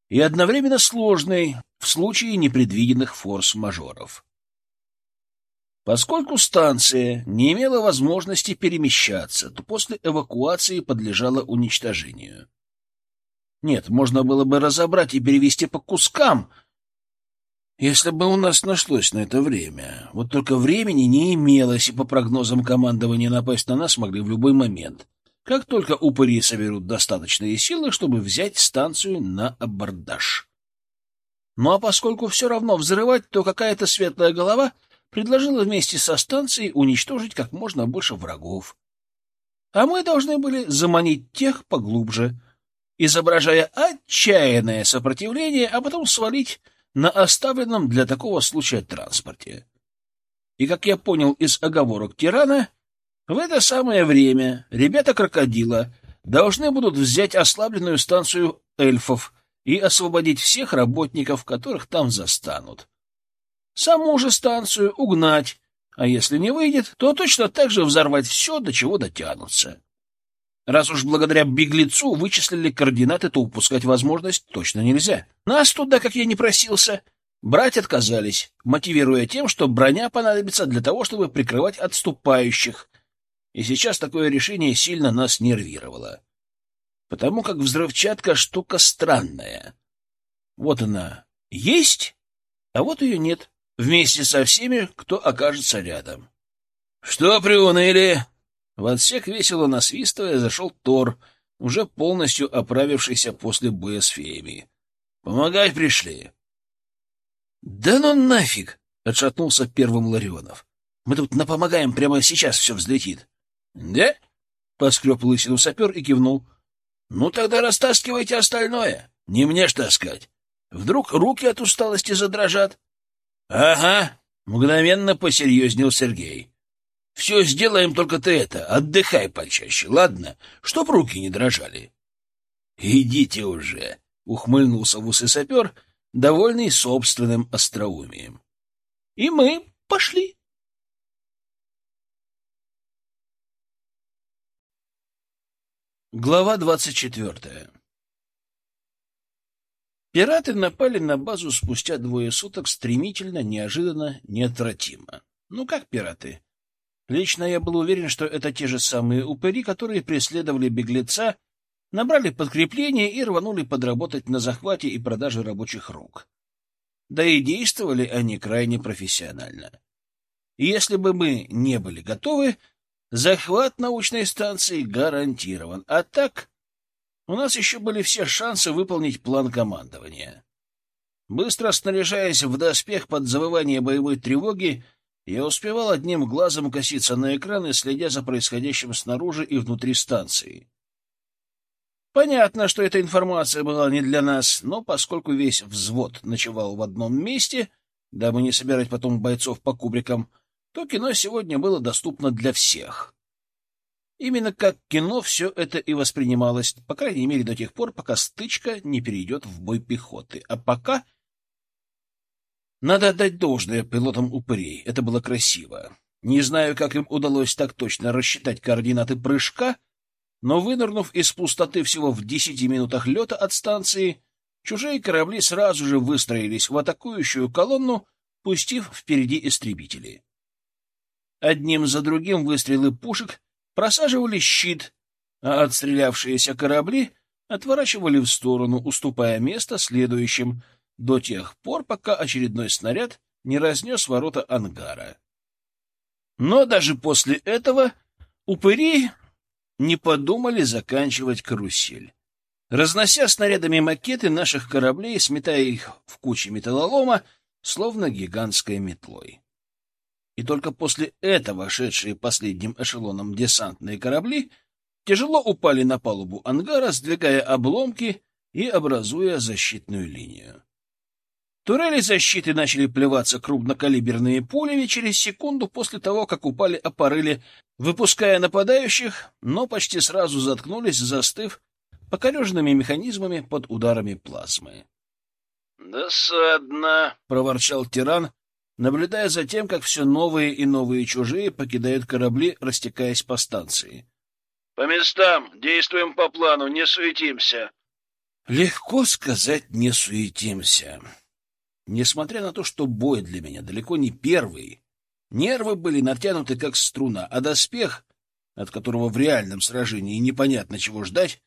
и одновременно сложный в случае непредвиденных форс-мажоров. Поскольку станция не имела возможности перемещаться, то после эвакуации подлежала уничтожению. Нет, можно было бы разобрать и перевести по кускам, если бы у нас нашлось на это время. Вот только времени не имелось, и по прогнозам командования напасть на нас могли в любой момент, как только упыри соберут достаточные силы, чтобы взять станцию на абордаж. Ну а поскольку все равно взрывать, то какая-то светлая голова — предложила вместе со станцией уничтожить как можно больше врагов. А мы должны были заманить тех поглубже, изображая отчаянное сопротивление, а потом свалить на оставленном для такого случая транспорте. И, как я понял из оговорок тирана, в это самое время ребята-крокодила должны будут взять ослабленную станцию эльфов и освободить всех работников, которых там застанут. Саму же станцию угнать, а если не выйдет, то точно так же взорвать все, до чего дотянутся. Раз уж благодаря беглецу вычислили координаты, то упускать возможность точно нельзя. Нас туда, как я не просился, брать отказались, мотивируя тем, что броня понадобится для того, чтобы прикрывать отступающих. И сейчас такое решение сильно нас нервировало. Потому как взрывчатка — штука странная. Вот она есть, а вот ее нет, вместе со всеми, кто окажется рядом. — Что приуныли? В отсек весело насвистывая зашел Тор, уже полностью оправившийся после боя с феями. «Помогать пришли!» «Да ну нафиг!» — отшатнулся первым Ларионов. «Мы тут напомогаем, прямо сейчас все взлетит». «Да?» — поскреб лысину сапер и кивнул. «Ну тогда растаскивайте остальное. Не мне ж таскать. Вдруг руки от усталости задрожат?» «Ага», — мгновенно посерьезнел Сергей. Все сделаем, только ты это, отдыхай почаще, ладно? Чтоб руки не дрожали. — Идите уже, — ухмыльнулся в усы сапер, довольный собственным остроумием. — И мы пошли. Глава двадцать четвертая Пираты напали на базу спустя двое суток стремительно, неожиданно, неотвратимо. Ну как пираты? Лично я был уверен, что это те же самые упыри, которые преследовали беглеца, набрали подкрепление и рванули подработать на захвате и продаже рабочих рук. Да и действовали они крайне профессионально. И если бы мы не были готовы, захват научной станции гарантирован. А так, у нас еще были все шансы выполнить план командования. Быстро снаряжаясь в доспех под завывание боевой тревоги, я успевал одним глазом коситься на экраны, следя за происходящим снаружи и внутри станции. Понятно, что эта информация была не для нас, но поскольку весь взвод ночевал в одном месте, дабы не собирать потом бойцов по кубрикам, то кино сегодня было доступно для всех. Именно как кино все это и воспринималось, по крайней мере до тех пор, пока стычка не перейдет в бой пехоты. А пока надо отдать должное пилотам упырей. Это было красиво. Не знаю, как им удалось так точно рассчитать координаты прыжка, но, вынырнув из пустоты всего в десяти минутах лета от станции, чужие корабли сразу же выстроились в атакующую колонну, пустив впереди истребители. Одним за другим выстрелы пушек просаживали щит, а отстрелявшиеся корабли отворачивали в сторону, уступая место следующим — до тех пор, пока очередной снаряд не разнес ворота ангара. Но даже после этого упыри не подумали заканчивать карусель. Разнося снарядами макеты наших кораблей, сметая их в кучи металлолома, словно гигантской метлой. И только после этого шедшие последним эшелоном десантные корабли тяжело упали на палубу ангара, сдвигая обломки и образуя защитную линию. Турели защиты начали плеваться крупнокалиберные пулями через секунду после того, как упали опорыли, выпуская нападающих, но почти сразу заткнулись, застыв покореженными механизмами под ударами плазмы. «Досадно», — проворчал тиран, наблюдая за тем, как все новые и новые чужие покидают корабли, растекаясь по станции. «По местам, действуем по плану, не суетимся». «Легко сказать, не суетимся». Несмотря на то, что бой для меня далеко не первый, нервы были натянуты как струна, а доспех, от которого в реальном сражении непонятно чего ждать,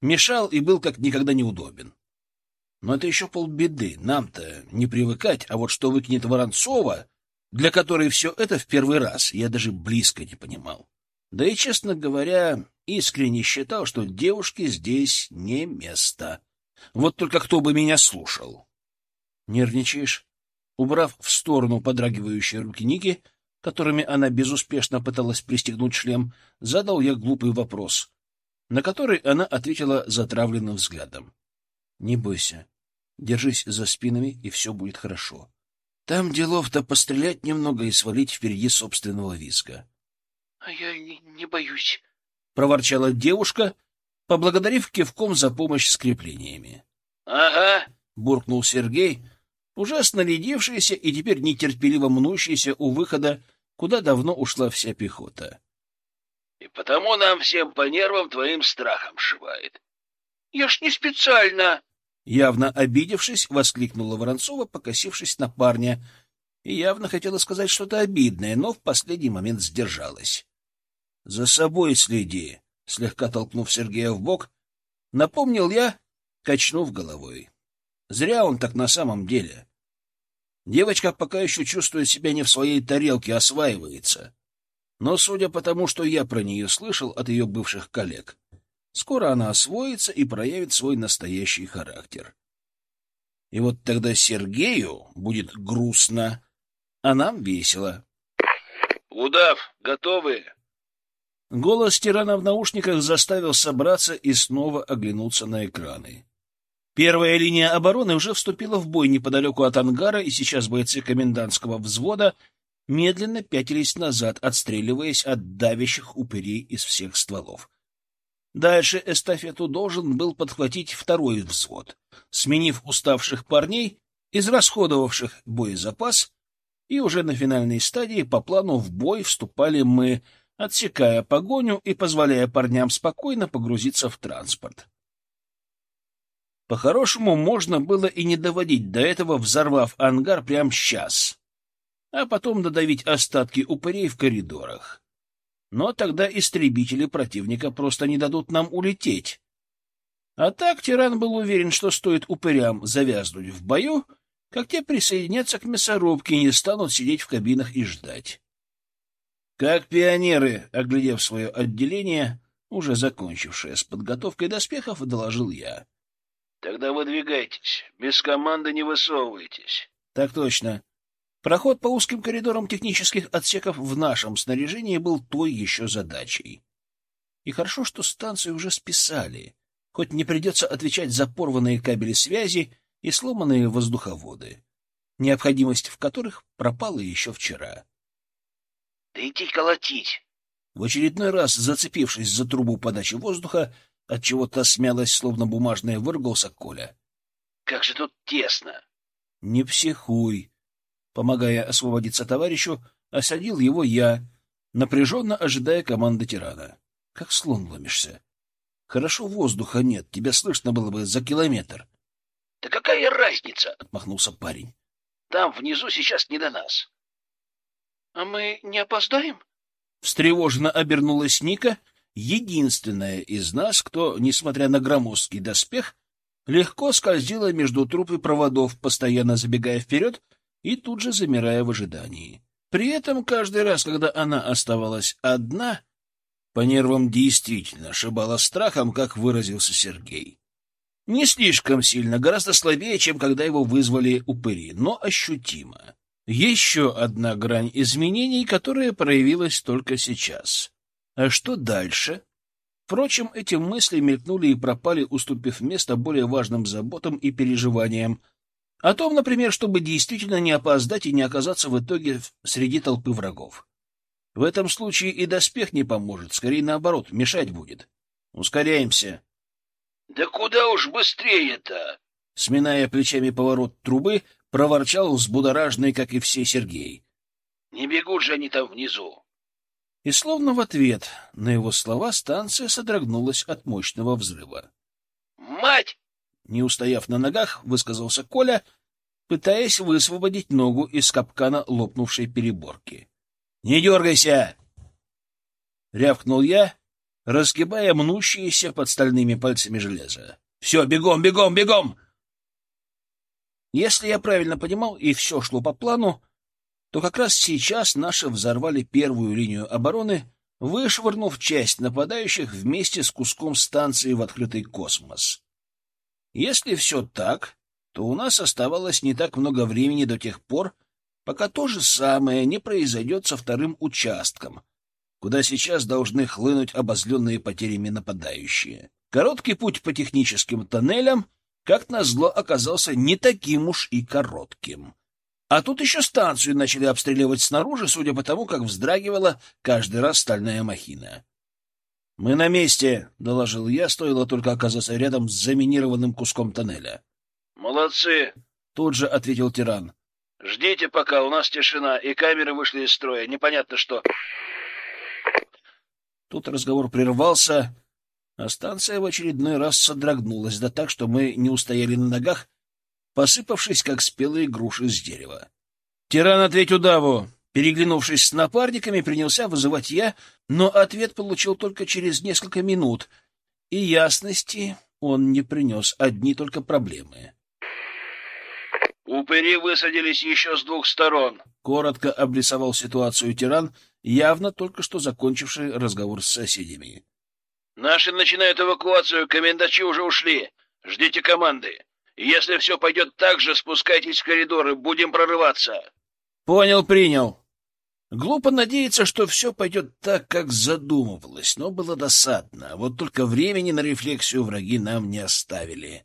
мешал и был как никогда неудобен. Но это еще полбеды. Нам-то не привыкать, а вот что выкинет Воронцова, для которой все это в первый раз, я даже близко не понимал. Да и, честно говоря, искренне считал, что девушке здесь не место. Вот только кто бы меня слушал. Нервничаешь? Убрав в сторону подрагивающие руки Ники, которыми она безуспешно пыталась пристегнуть шлем, задал я глупый вопрос, на который она ответила затравленным взглядом. — Не бойся. Держись за спинами, и все будет хорошо. Там делов-то пострелять немного и свалить впереди собственного виска. — А я не, не боюсь, — проворчала девушка, поблагодарив кивком за помощь с креплениями. — Ага, — буркнул Сергей, уже снарядившийся и теперь нетерпеливо мнущийся у выхода, куда давно ушла вся пехота. — И потому нам всем по нервам твоим страхом шивает. — Я ж не специально! Явно обидевшись, воскликнула Воронцова, покосившись на парня, и явно хотела сказать что-то обидное, но в последний момент сдержалась. — За собой следи, — слегка толкнув Сергея в бок, напомнил я, качнув головой. Зря он так на самом деле. Девочка пока еще чувствует себя не в своей тарелке, осваивается. Но, судя по тому, что я про нее слышал от ее бывших коллег, Скоро она освоится и проявит свой настоящий характер. И вот тогда Сергею будет грустно, а нам весело. «Удав, готовы?» Голос тирана в наушниках заставил собраться и снова оглянуться на экраны. Первая линия обороны уже вступила в бой неподалеку от ангара, и сейчас бойцы комендантского взвода медленно пятились назад, отстреливаясь от давящих упырей из всех стволов. Дальше эстафету должен был подхватить второй взвод, сменив уставших парней, израсходовавших боезапас, и уже на финальной стадии по плану в бой вступали мы, отсекая погоню и позволяя парням спокойно погрузиться в транспорт. По-хорошему, можно было и не доводить до этого, взорвав ангар прямо сейчас, а потом додавить остатки упырей в коридорах но тогда истребители противника просто не дадут нам улететь. А так тиран был уверен, что стоит упырям завязнуть в бою, как те присоединятся к мясорубке и не станут сидеть в кабинах и ждать. Как пионеры, оглядев свое отделение, уже закончившее с подготовкой доспехов, доложил я. — Тогда выдвигайтесь, без команды не высовывайтесь. — Так точно. Проход по узким коридорам технических отсеков в нашем снаряжении был той еще задачей. И хорошо, что станцию уже списали, хоть не придется отвечать за порванные кабели связи и сломанные воздуховоды, необходимость в которых пропала еще вчера. — Да идти колотить! В очередной раз, зацепившись за трубу подачи воздуха, от чего то смялась, словно бумажная, выругался Коля. — Как же тут тесно! — Не психуй! Помогая освободиться товарищу, осадил его я, напряженно ожидая команды тирана. Как слон ломишься. Хорошо воздуха нет, тебя слышно было бы за километр. — Да какая разница? — отмахнулся парень. — Там внизу сейчас не до нас. — А мы не опоздаем? Встревоженно обернулась Ника, единственная из нас, кто, несмотря на громоздкий доспех, легко скользила между труб и проводов, постоянно забегая вперед и тут же замирая в ожидании. При этом каждый раз, когда она оставалась одна, по нервам действительно шибала страхом, как выразился Сергей. Не слишком сильно, гораздо слабее, чем когда его вызвали упыри, но ощутимо. Еще одна грань изменений, которая проявилась только сейчас. А что дальше? Впрочем, эти мысли мелькнули и пропали, уступив место более важным заботам и переживаниям, о том, например, чтобы действительно не опоздать и не оказаться в итоге среди толпы врагов. В этом случае и доспех не поможет, скорее наоборот, мешать будет. Ускоряемся. — Да куда уж быстрее-то? Сминая плечами поворот трубы, проворчал взбудораженный, как и все, Сергей. — Не бегут же они там внизу. И словно в ответ на его слова станция содрогнулась от мощного взрыва. — Мать! Не устояв на ногах, высказался Коля, пытаясь высвободить ногу из капкана лопнувшей переборки. — Не дергайся! — рявкнул я, разгибая мнущиеся под стальными пальцами железо. — Все, бегом, бегом, бегом! Если я правильно понимал, и все шло по плану, то как раз сейчас наши взорвали первую линию обороны, вышвырнув часть нападающих вместе с куском станции в открытый космос. Если все так, то у нас оставалось не так много времени до тех пор, пока то же самое не произойдет со вторым участком, куда сейчас должны хлынуть обозленные потерями нападающие. Короткий путь по техническим тоннелям, как назло, оказался не таким уж и коротким. А тут еще станцию начали обстреливать снаружи, судя по тому, как вздрагивала каждый раз стальная махина. «Мы на месте», — доложил я, стоило только оказаться рядом с заминированным куском тоннеля. «Молодцы!» — тут же ответил тиран. «Ждите пока, у нас тишина, и камеры вышли из строя. Непонятно что». Тут разговор прервался, а станция в очередной раз содрогнулась, да так, что мы не устояли на ногах, посыпавшись, как спелые груши с дерева. Тиран ответил Даву. Переглянувшись с напарниками, принялся вызывать я, но ответ получил только через несколько минут, и ясности он не принес, одни только проблемы. «Упыри высадились еще с двух сторон», — коротко обрисовал ситуацию тиран, явно только что закончивший разговор с соседями. «Наши начинают эвакуацию, комендачи уже ушли. Ждите команды. Если все пойдет так же, спускайтесь в коридоры, будем прорываться». «Понял, принял». Глупо надеяться, что все пойдет так, как задумывалось, но было досадно. Вот только времени на рефлексию враги нам не оставили.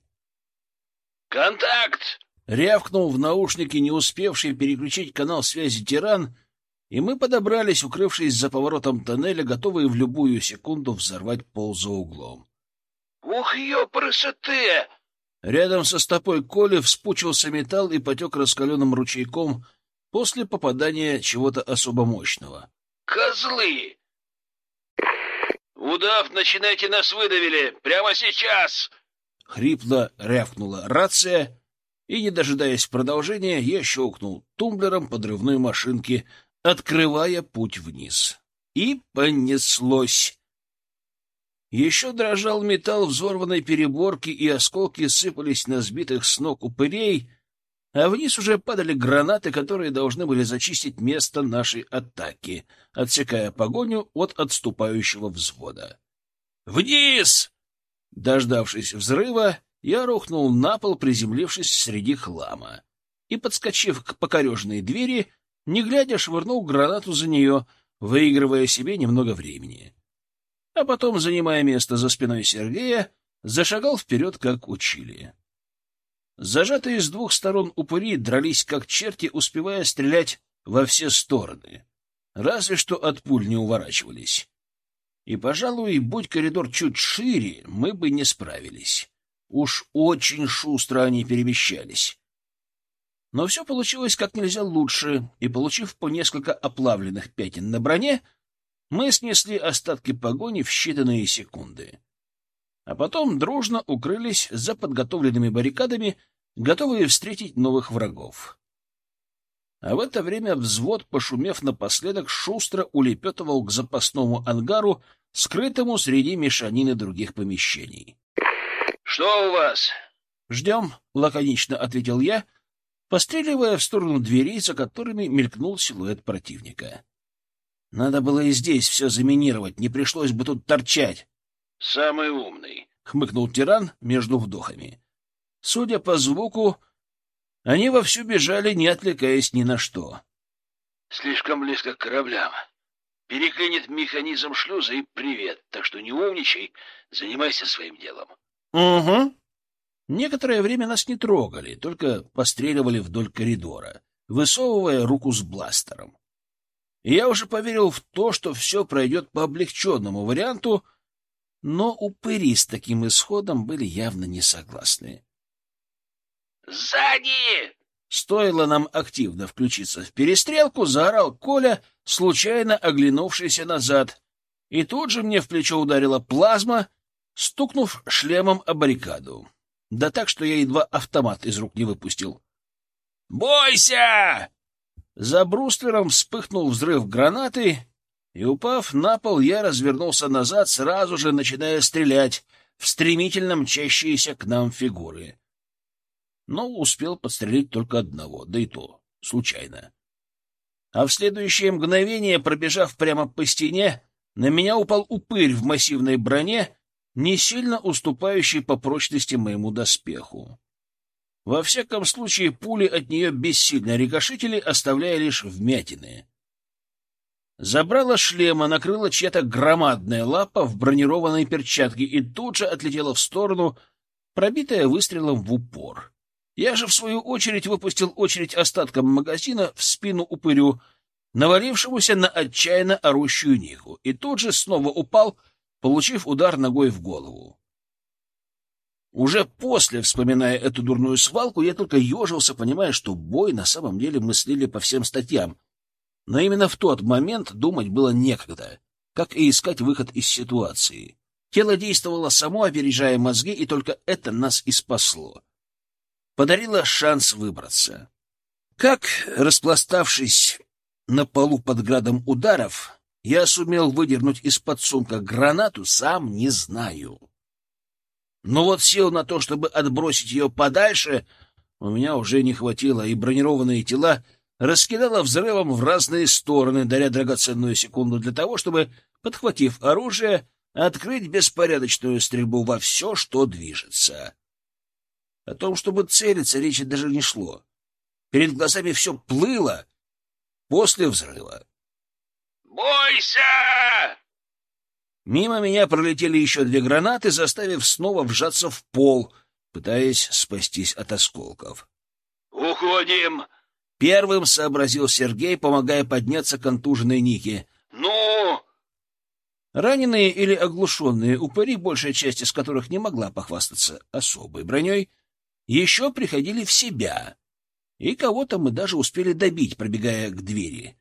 «Контакт!» — рявкнул в наушнике не успевший переключить канал связи тиран, и мы подобрались, укрывшись за поворотом тоннеля, готовые в любую секунду взорвать пол за углом. «Ух, ёпрысоте!» Рядом со стопой Коли вспучился металл и потек раскаленным ручейком после попадания чего-то особо мощного. «Козлы! Удав, начинайте нас выдавили! Прямо сейчас!» Хрипло рявкнула рация, и, не дожидаясь продолжения, я щелкнул тумблером подрывной машинки, открывая путь вниз. И понеслось. Еще дрожал металл взорванной переборки, и осколки сыпались на сбитых с ног упырей, а вниз уже падали гранаты, которые должны были зачистить место нашей атаки, отсекая погоню от отступающего взвода. «Вниз!» Дождавшись взрыва, я рухнул на пол, приземлившись среди хлама, и, подскочив к покореженной двери, не глядя, швырнул гранату за нее, выигрывая себе немного времени. А потом, занимая место за спиной Сергея, зашагал вперед, как учили. Зажатые с двух сторон упыри дрались, как черти, успевая стрелять во все стороны. Разве что от пуль не уворачивались. И, пожалуй, будь коридор чуть шире, мы бы не справились. Уж очень шустро они перемещались. Но все получилось как нельзя лучше, и, получив по несколько оплавленных пятен на броне, мы снесли остатки погони в считанные секунды. А потом дружно укрылись за подготовленными баррикадами, готовые встретить новых врагов. А в это время взвод, пошумев напоследок, шустро улепетывал к запасному ангару, скрытому среди мешанины других помещений. «Что у вас?» «Ждем», — лаконично ответил я, постреливая в сторону дверей, за которыми мелькнул силуэт противника. «Надо было и здесь все заминировать, не пришлось бы тут торчать». «Самый умный», — хмыкнул тиран между вдохами. Судя по звуку, они вовсю бежали, не отвлекаясь ни на что. «Слишком близко к кораблям. Переклинит механизм шлюза и привет, так что не умничай, занимайся своим делом». Угу. Некоторое время нас не трогали, только постреливали вдоль коридора, высовывая руку с бластером. И я уже поверил в то, что все пройдет по облегченному варианту, но упыри с таким исходом были явно не согласны. «Сзади!» Стоило нам активно включиться в перестрелку, заорал Коля, случайно оглянувшийся назад, и тут же мне в плечо ударила плазма, стукнув шлемом о баррикаду. Да так, что я едва автомат из рук не выпустил. «Бойся!» За бруствером вспыхнул взрыв гранаты, и, упав на пол, я развернулся назад, сразу же начиная стрелять в стремительно мчащиеся к нам фигуры. Но успел подстрелить только одного, да и то случайно. А в следующее мгновение, пробежав прямо по стене, на меня упал упырь в массивной броне не сильно уступающий по прочности моему доспеху. Во всяком случае, пули от нее бессильно рикошетили, оставляя лишь вмятины. Забрала шлема, накрыла чья-то громадная лапа в бронированной перчатке и тут же отлетела в сторону, пробитая выстрелом в упор. Я же, в свою очередь, выпустил очередь остатком магазина в спину упырю, навалившемуся на отчаянно орущую Нику, и тут же снова упал, получив удар ногой в голову. Уже после, вспоминая эту дурную свалку, я только ежился, понимая, что бой на самом деле мыслили по всем статьям. Но именно в тот момент думать было некогда, как и искать выход из ситуации. Тело действовало само, опережая мозги, и только это нас и спасло. Подарило шанс выбраться. Как, распластавшись на полу под градом ударов, я сумел выдернуть из-под сумка гранату, сам не знаю. Но вот сил на то, чтобы отбросить ее подальше, у меня уже не хватило, и бронированные тела раскидало взрывом в разные стороны, даря драгоценную секунду для того, чтобы, подхватив оружие, открыть беспорядочную стрельбу во все, что движется. О том, чтобы целиться, речи даже не шло. Перед глазами все плыло после взрыва. «Бойся!» Мимо меня пролетели еще две гранаты, заставив снова вжаться в пол, пытаясь спастись от осколков. «Уходим!» Первым сообразил Сергей, помогая подняться контуженной Нике. «Ну?» Раненые или оглушенные упыри, большая часть из которых не могла похвастаться особой броней, еще приходили в себя. И кого-то мы даже успели добить, пробегая к двери.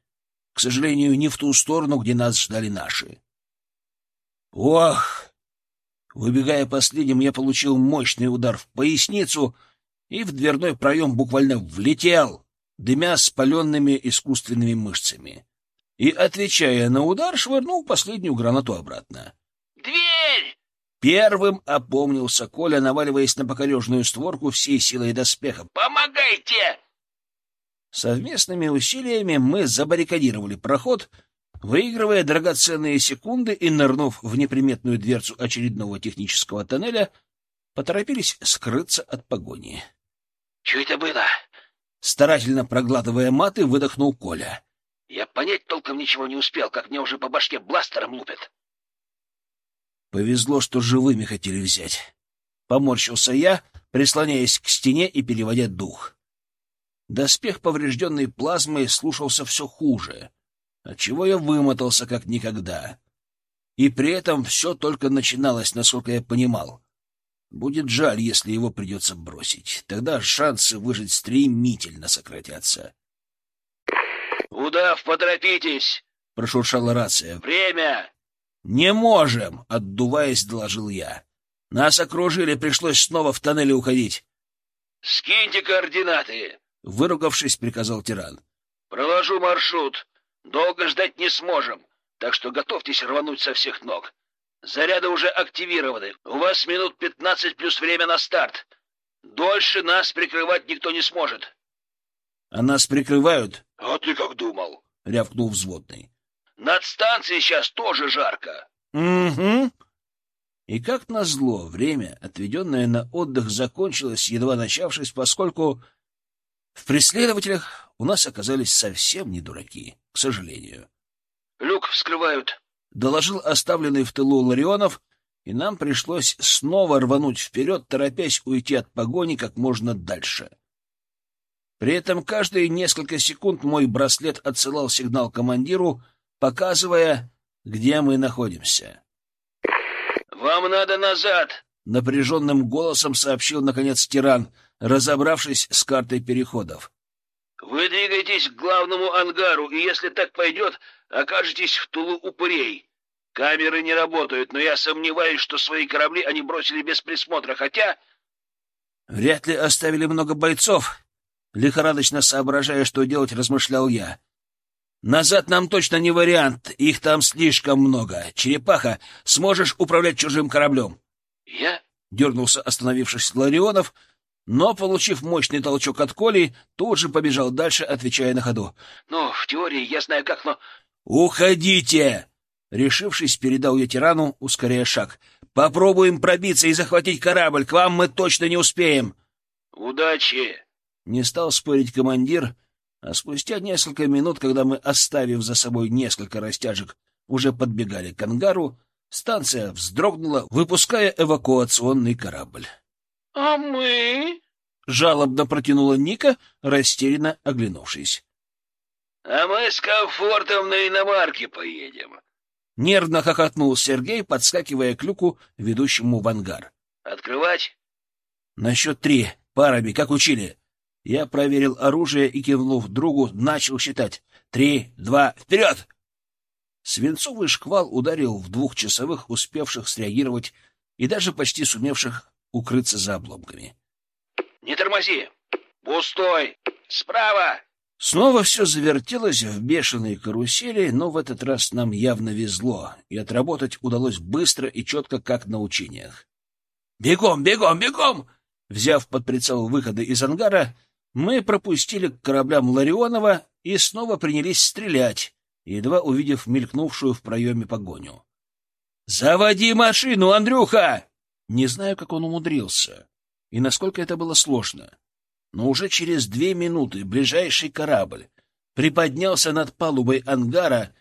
К сожалению, не в ту сторону, где нас ждали наши. Ох! Выбегая последним, я получил мощный удар в поясницу и в дверной проем буквально влетел, дымя спаленными искусственными мышцами. И, отвечая на удар, швырнул последнюю гранату обратно. «Дверь!» Первым опомнился Коля, наваливаясь на покорежную створку всей силой доспеха. «Помогайте!» Совместными усилиями мы забаррикадировали проход — Выигрывая драгоценные секунды и нырнув в неприметную дверцу очередного технического тоннеля, поторопились скрыться от погони. — Что это было? Старательно проглатывая маты, выдохнул Коля. — Я понять толком ничего не успел, как мне уже по башке бластером лупят. Повезло, что живыми хотели взять. Поморщился я, прислоняясь к стене и переводя дух. Доспех поврежденной плазмой слушался все хуже — отчего я вымотался как никогда. И при этом все только начиналось, насколько я понимал. Будет жаль, если его придется бросить. Тогда шансы выжить стремительно сократятся. «Удав, поторопитесь!» — прошуршала рация. «Время!» «Не можем!» — отдуваясь, доложил я. «Нас окружили, пришлось снова в тоннеле уходить». «Скиньте координаты!» — выругавшись, приказал тиран. «Проложу маршрут. Долго ждать не сможем, так что готовьтесь рвануть со всех ног. Заряды уже активированы. У вас минут пятнадцать плюс время на старт. Дольше нас прикрывать никто не сможет. — А нас прикрывают? — А ты как думал? — рявкнул взводный. — Над станцией сейчас тоже жарко. — Угу. И как назло, время, отведенное на отдых, закончилось, едва начавшись, поскольку в преследователях у нас оказались совсем не дураки к сожалению. — Люк вскрывают, — доложил оставленный в тылу Ларионов, и нам пришлось снова рвануть вперед, торопясь уйти от погони как можно дальше. При этом каждые несколько секунд мой браслет отсылал сигнал командиру, показывая, где мы находимся. «Вам надо назад!» — напряженным голосом сообщил, наконец, тиран, разобравшись с картой переходов. Вы двигаетесь к главному ангару, и если так пойдет, окажетесь в тулу упырей. Камеры не работают, но я сомневаюсь, что свои корабли они бросили без присмотра, хотя... Вряд ли оставили много бойцов. Лихорадочно соображая, что делать, размышлял я. Назад нам точно не вариант, их там слишком много. Черепаха, сможешь управлять чужим кораблем? Я? Дернулся, остановившись Ларионов, — но, получив мощный толчок от Коли, тут же побежал дальше, отвечая на ходу. — Ну, в теории я знаю как, но... — Уходите! Решившись, передал я тирану, ускоряя шаг. — Попробуем пробиться и захватить корабль. К вам мы точно не успеем. Удачи! Не стал спорить командир, а спустя несколько минут, когда мы, оставив за собой несколько растяжек, уже подбегали к ангару, станция вздрогнула, выпуская эвакуационный корабль. — А мы? — жалобно протянула Ника, растерянно оглянувшись. — А мы с комфортом на иномарке поедем. Нервно хохотнул Сергей, подскакивая к люку, ведущему в ангар. — Открывать? — На счет три, парами, как учили. Я проверил оружие и, кивнув другу, начал считать. Три, два, вперед! Свинцовый шквал ударил в двухчасовых, успевших среагировать и даже почти сумевших укрыться за обломками. — Не тормози! Пустой! Справа! Снова все завертелось в бешеной карусели, но в этот раз нам явно везло, и отработать удалось быстро и четко, как на учениях. «Бегом, бегом, бегом!» Взяв под прицел выхода из ангара, мы пропустили к кораблям Ларионова и снова принялись стрелять, едва увидев мелькнувшую в проеме погоню. «Заводи машину, Андрюха!» Не знаю, как он умудрился и насколько это было сложно, но уже через две минуты ближайший корабль приподнялся над палубой ангара,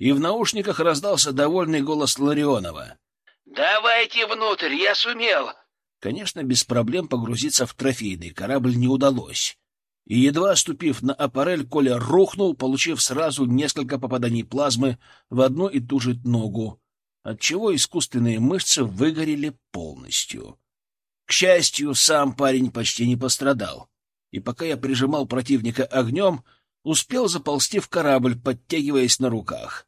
и в наушниках раздался довольный голос Ларионова. «Давайте внутрь, я сумел!» Конечно, без проблем погрузиться в трофейный корабль не удалось. И, едва ступив на аппарель, Коля рухнул, получив сразу несколько попаданий плазмы в одну и ту же ногу, отчего искусственные мышцы выгорели полностью. К счастью, сам парень почти не пострадал, и пока я прижимал противника огнем, успел заползти в корабль, подтягиваясь на руках.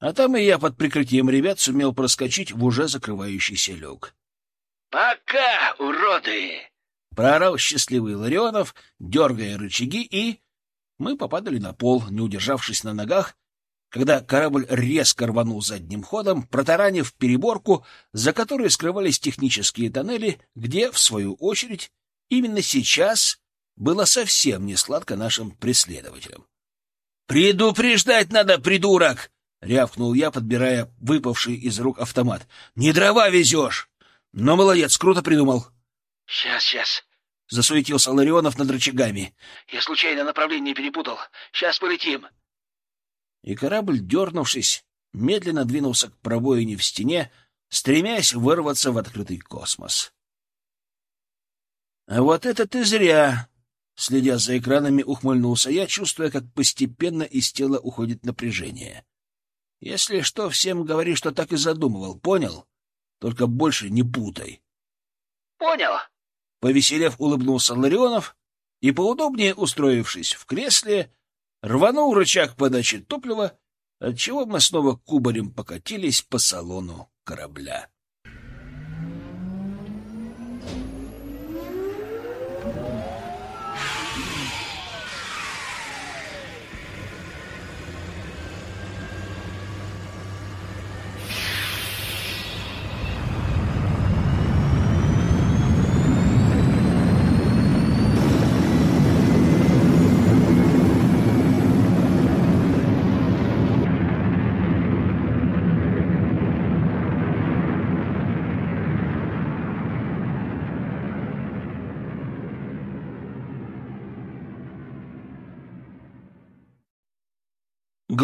А там и я под прикрытием ребят сумел проскочить в уже закрывающийся люк. «Пока, уроды!» — проорал счастливый Ларионов, дергая рычаги, и... Мы попадали на пол, не удержавшись на ногах, когда корабль резко рванул задним ходом, протаранив переборку, за которой скрывались технические тоннели, где, в свою очередь, именно сейчас было совсем не сладко нашим преследователям. «Предупреждать надо, придурок!» — рявкнул я, подбирая выпавший из рук автомат. «Не дрова везешь!» Но молодец, круто придумал. — Сейчас, сейчас. — засуетился Ларионов над рычагами. — Я случайно направление перепутал. Сейчас полетим. И корабль, дернувшись, медленно двинулся к пробоине в стене, стремясь вырваться в открытый космос. — А вот это ты зря! — следя за экранами, ухмыльнулся я, чувствуя, как постепенно из тела уходит напряжение. — Если что, всем говори, что так и задумывал, понял? — только больше не путай. — Понял. Повеселев, улыбнулся Ларионов и, поудобнее устроившись в кресле, рванул рычаг подачи топлива, отчего мы снова кубарем покатились по салону корабля.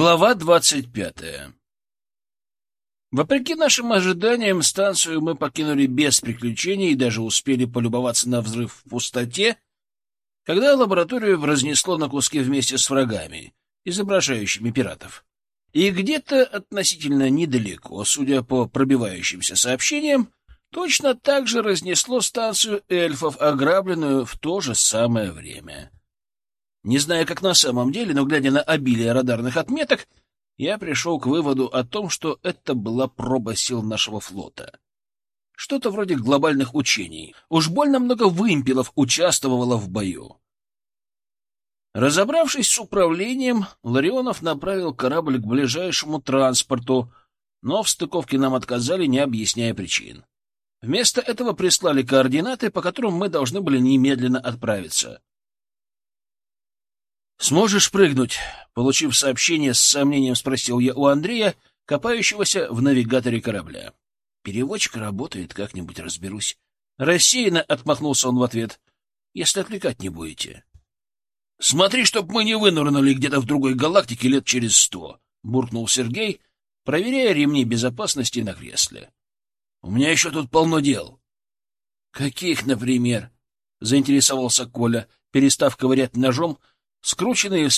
Глава двадцать пятая Вопреки нашим ожиданиям, станцию мы покинули без приключений и даже успели полюбоваться на взрыв в пустоте, когда лабораторию разнесло на куски вместе с врагами, изображающими пиратов. И где-то относительно недалеко, судя по пробивающимся сообщениям, точно так же разнесло станцию эльфов, ограбленную в то же самое время. Не зная, как на самом деле, но глядя на обилие радарных отметок, я пришел к выводу о том, что это была проба сил нашего флота. Что-то вроде глобальных учений. Уж больно много вымпелов участвовало в бою. Разобравшись с управлением, Ларионов направил корабль к ближайшему транспорту, но в стыковке нам отказали, не объясняя причин. Вместо этого прислали координаты, по которым мы должны были немедленно отправиться. «Сможешь прыгнуть?» Получив сообщение, с сомнением спросил я у Андрея, копающегося в навигаторе корабля. «Переводчик работает, как-нибудь разберусь». Рассеянно отмахнулся он в ответ. если отвлекать не будете. — Смотри, чтоб мы не вынырнули где-то в другой галактике лет через сто, — буркнул Сергей, проверяя ремни безопасности на кресле. — У меня еще тут полно дел. — Каких, например? — заинтересовался Коля, перестав ковырять ножом скрученные в